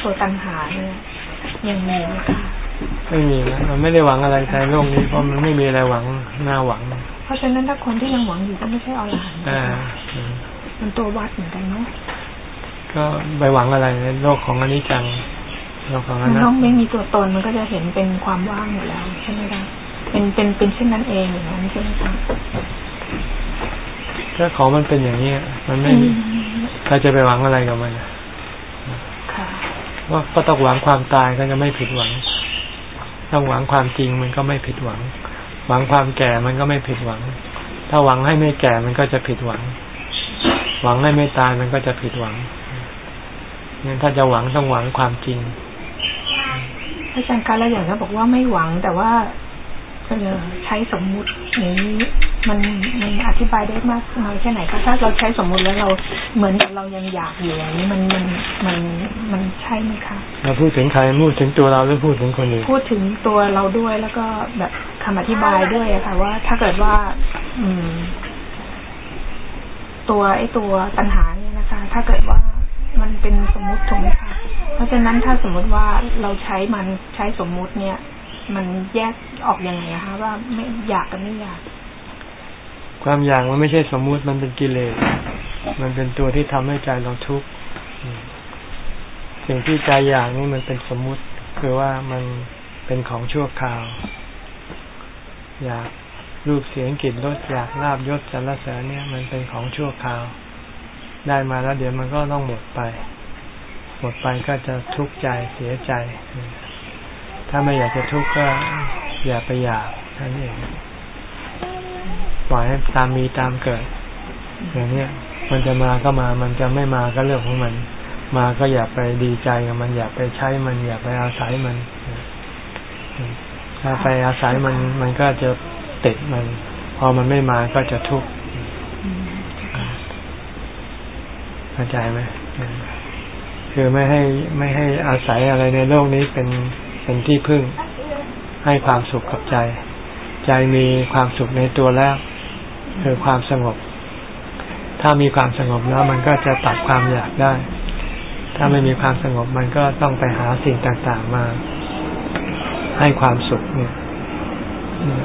ตัวตัณหาเนี่ยยังมีไหมคะไม่มีนะมันไม่ได้หวังอะไรในโลกนี้เพราะมันไม่มีอะไรหวังน่าหวัง เพราะฉะนั้นถ้าคนที่ยังหวังอยู่ก็ไม่ใช่อรหันต์อ่ามันตัววัดเหมือนกันเนาะก็ไปหวังอะไรในโลกของอนิจจังโลกของอมันนัตต้องตาไม่มีตัวตนมันก็จะเห็นเป็นความว่างอยู่แล้วใช่ไหมคะเป็นเป็นเป็นเช่นนั้นเองอย่างนั้นใช่ไหมคะถ้าของมันเป็นอย่างนี้มันไม่มี เราจะไปหวังอะไรกับมันอะค่ะว่าก็ต้องหวังความตายก็จะไม่ผิดหวัง ต้องหวังความจริงมันก็ไม่ผิดหวัง หวังความแก่มันก็ไม่ผิดหวัง ถ้าหวังให้ไม่แก่มันก็จะผิดหวัง หวังให้ไม่ตายมันก็จะผิดหวังงั้นถ้าจะหวังต้องหวังความจริงพระอาจารย์การแล้วอย่างนี้บอกว่าไม่หวังแต่ว่าเออใช้สมมุติอย่างนี้ มันมันอธิบายได้มากน้อยแค่ไหนคะถ้าเราใช้สมมุติแล้วเราเหมือนกับเรายังอยากอยู่อย่างนี้มันมันมันมันใช่ไหมคะเราพูดถึงใครพูดถึงตัวเราหรือพูดถึงคนอื่นพูดถึงตัวเราด้วยแล้วก็แบบคำอธิบายด้วยอะค่ะว่าถ้าเกิดว่า อืม ตัวไอ้ตัวปัญหาเนี่ยนะคะ ถ้าเกิดว่ามันเป็นสมมุติถูกไหมคะเพราะฉะนั้นถ้าสมมุติว่าเราใช้มันใช้สมมุติเนี่ย มันแยกออกยังไงอะคะว่าไม่อยากกับไม่อยาก ความอยากมันไม่ใช่สมมุติมันเป็นกิเลส มันเป็นตัวที่ทำให้ใจเราทุกข์อืมสิ่งที่ใจอยากนี่มันเป็นสมมุติ คือว่ามันเป็นของชั่วคราว อยากรูปเสียงกลิ่นรสอยากลาบยศสรรเสริญเนี่ย มันเป็นของชั่วคราว ได้มาแล้วเดี๋ยวมันก็ต้องหมดไป หมดไปก็จะทุกข์ใจเสียใจ ถ้าไม่อยากจะทุกข์ก็อย่าไปอยากนั่นเอง ปล่อยให้ตามมีตามเกิด อย่างเนี้ยมันจะมาก็มา มันจะไม่มาก็เรื่องของมัน มาก็อย่าไปดีใจกับมัน อย่าไปใช้มัน อย่าไปอาศัยมัน ถ้าไปอาศัยมัน มันก็จะติดมัน พอมันไม่มาก็จะทุกข์เข้าใจไหมคือไม่ให้ไม่ให้อาศัยอะไรในโลกนี้เป็นเป็นที่พึ่งให้ความสุขกับใจ ใจมีความสุขในตัวแล้วคือความสงบ ถ้ามีความสงบแล้วมันก็จะตัดความอยากได้ ถ้าไม่มีความสงบมันก็ต้องไปหาสิ่งต่างๆมา ให้ความสุขเนี่ย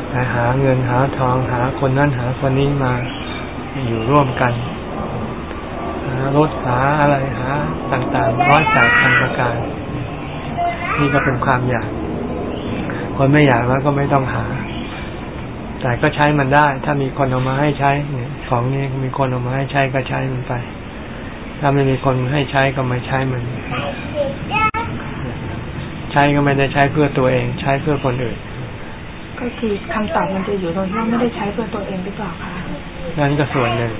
ไปหาเงินหาทองหาคนนั้นหาคนนี้มาอยู่ร่วมกันหารถหาอะไรหาต่างๆร้อยแปดพันประการ นี่ก็เป็นความอยาก คนไม่อยากแล้วก็ไม่ต้องหา แต่ก็ใช้มันได้ ถ้ามีคนเอามาให้ใช้เนี่ยของนี้มีคนเอามาให้ใช้ก็ใช้มันไป ถ้าไม่มีคนให้ใช้ก็ไม่ใช้มัน ใช้ก็ไม่ได้ใช้เพื่อตัวเอง ใช้เพื่อคนอื่น ก็คือคำตอบมันจะอยู่ตรงที่ว่าไม่ได้ใช้เพื่อตัวเองหรือเปล่าคะนั่นก็ส่วนหนึ่ง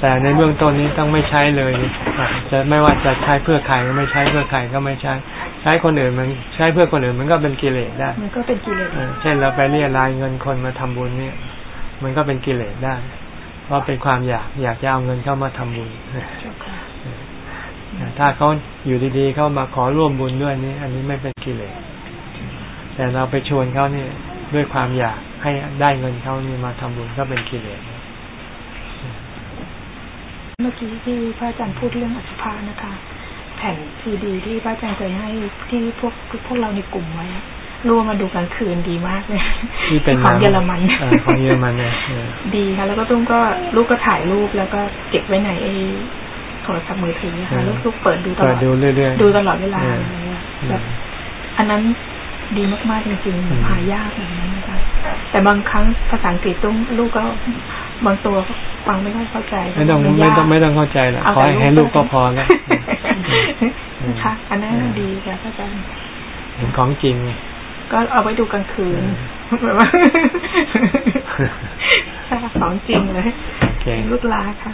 แต่ในเบื้องต้นนี้ต้องไม่ใช้เลยอะจะไม่ว่าจะใช้เพื่อใครก็ไม่ใช้เพื่อใครก็ไม่ใช้ ใช้คนอื่นมันใช้เพื่อคนอื่นมันก็เป็นกิเลสได้ มันก็เป็นกิเลสเออเช่นเราไปเรียรายเงินคนมาทำบุญเนี่ย มันก็เป็นกิเลสได้ เพราะเป็นความอยากอยากจะเอาเงินเข้ามาทำบุญเจ้าค่ะแต่ถ้าเขาอยู่ดีๆเข้ามาขอร่วมบุญด้วยนี่อันนี้ไม่เป็นกิเลสแต่เราไปชวนเขาเนี่ยด้วยความอยากให้ได้เงินเขานี่มาทำบุญก็เป็นกิเลสเมื่อกี้ที่พระอาจารย์พูดเรื่องอสุภะนะคะแผ่นซีดีที่พระอาจารย์เคยให้ที่พวกพวกเราในกลุ่มไว้รู้ว่ามาดูกลางคืนดีมากเลยที่เป็นของเยอรมันเออของเยอรมันเนี่ยเออดีค่ะ แล้วก็ตุ้มก็ลูกก็ถ่ายรูปแล้วก็เก็บไว้ในไอ้โทรศัพท์มือถือค่ะลูกลูกเปิดดูตลเปิอดดดูเรื่อยๆดูตลอดเวลาเออเลยอะแบบอันนั้นดีมากๆจริงๆหายากแบบนั้นนะคะแต่บางครั้งภาษาอังกฤษต้องลูกก็ บางตัวฟังไม่ค่อยเข้าใจ ไม่ต้องนไม่ยากต้องไม่ต้องเข้าใจหรอกเอาขอแต่ให้ให้ลูกก็พอแล้วค่ะอันนั้นดีค่ะอาจารย์เห็นของจริงไงก็เอาไว้ดูกลางคืนแบบว่าของจริงเลยโอเคลูกลาค่ะ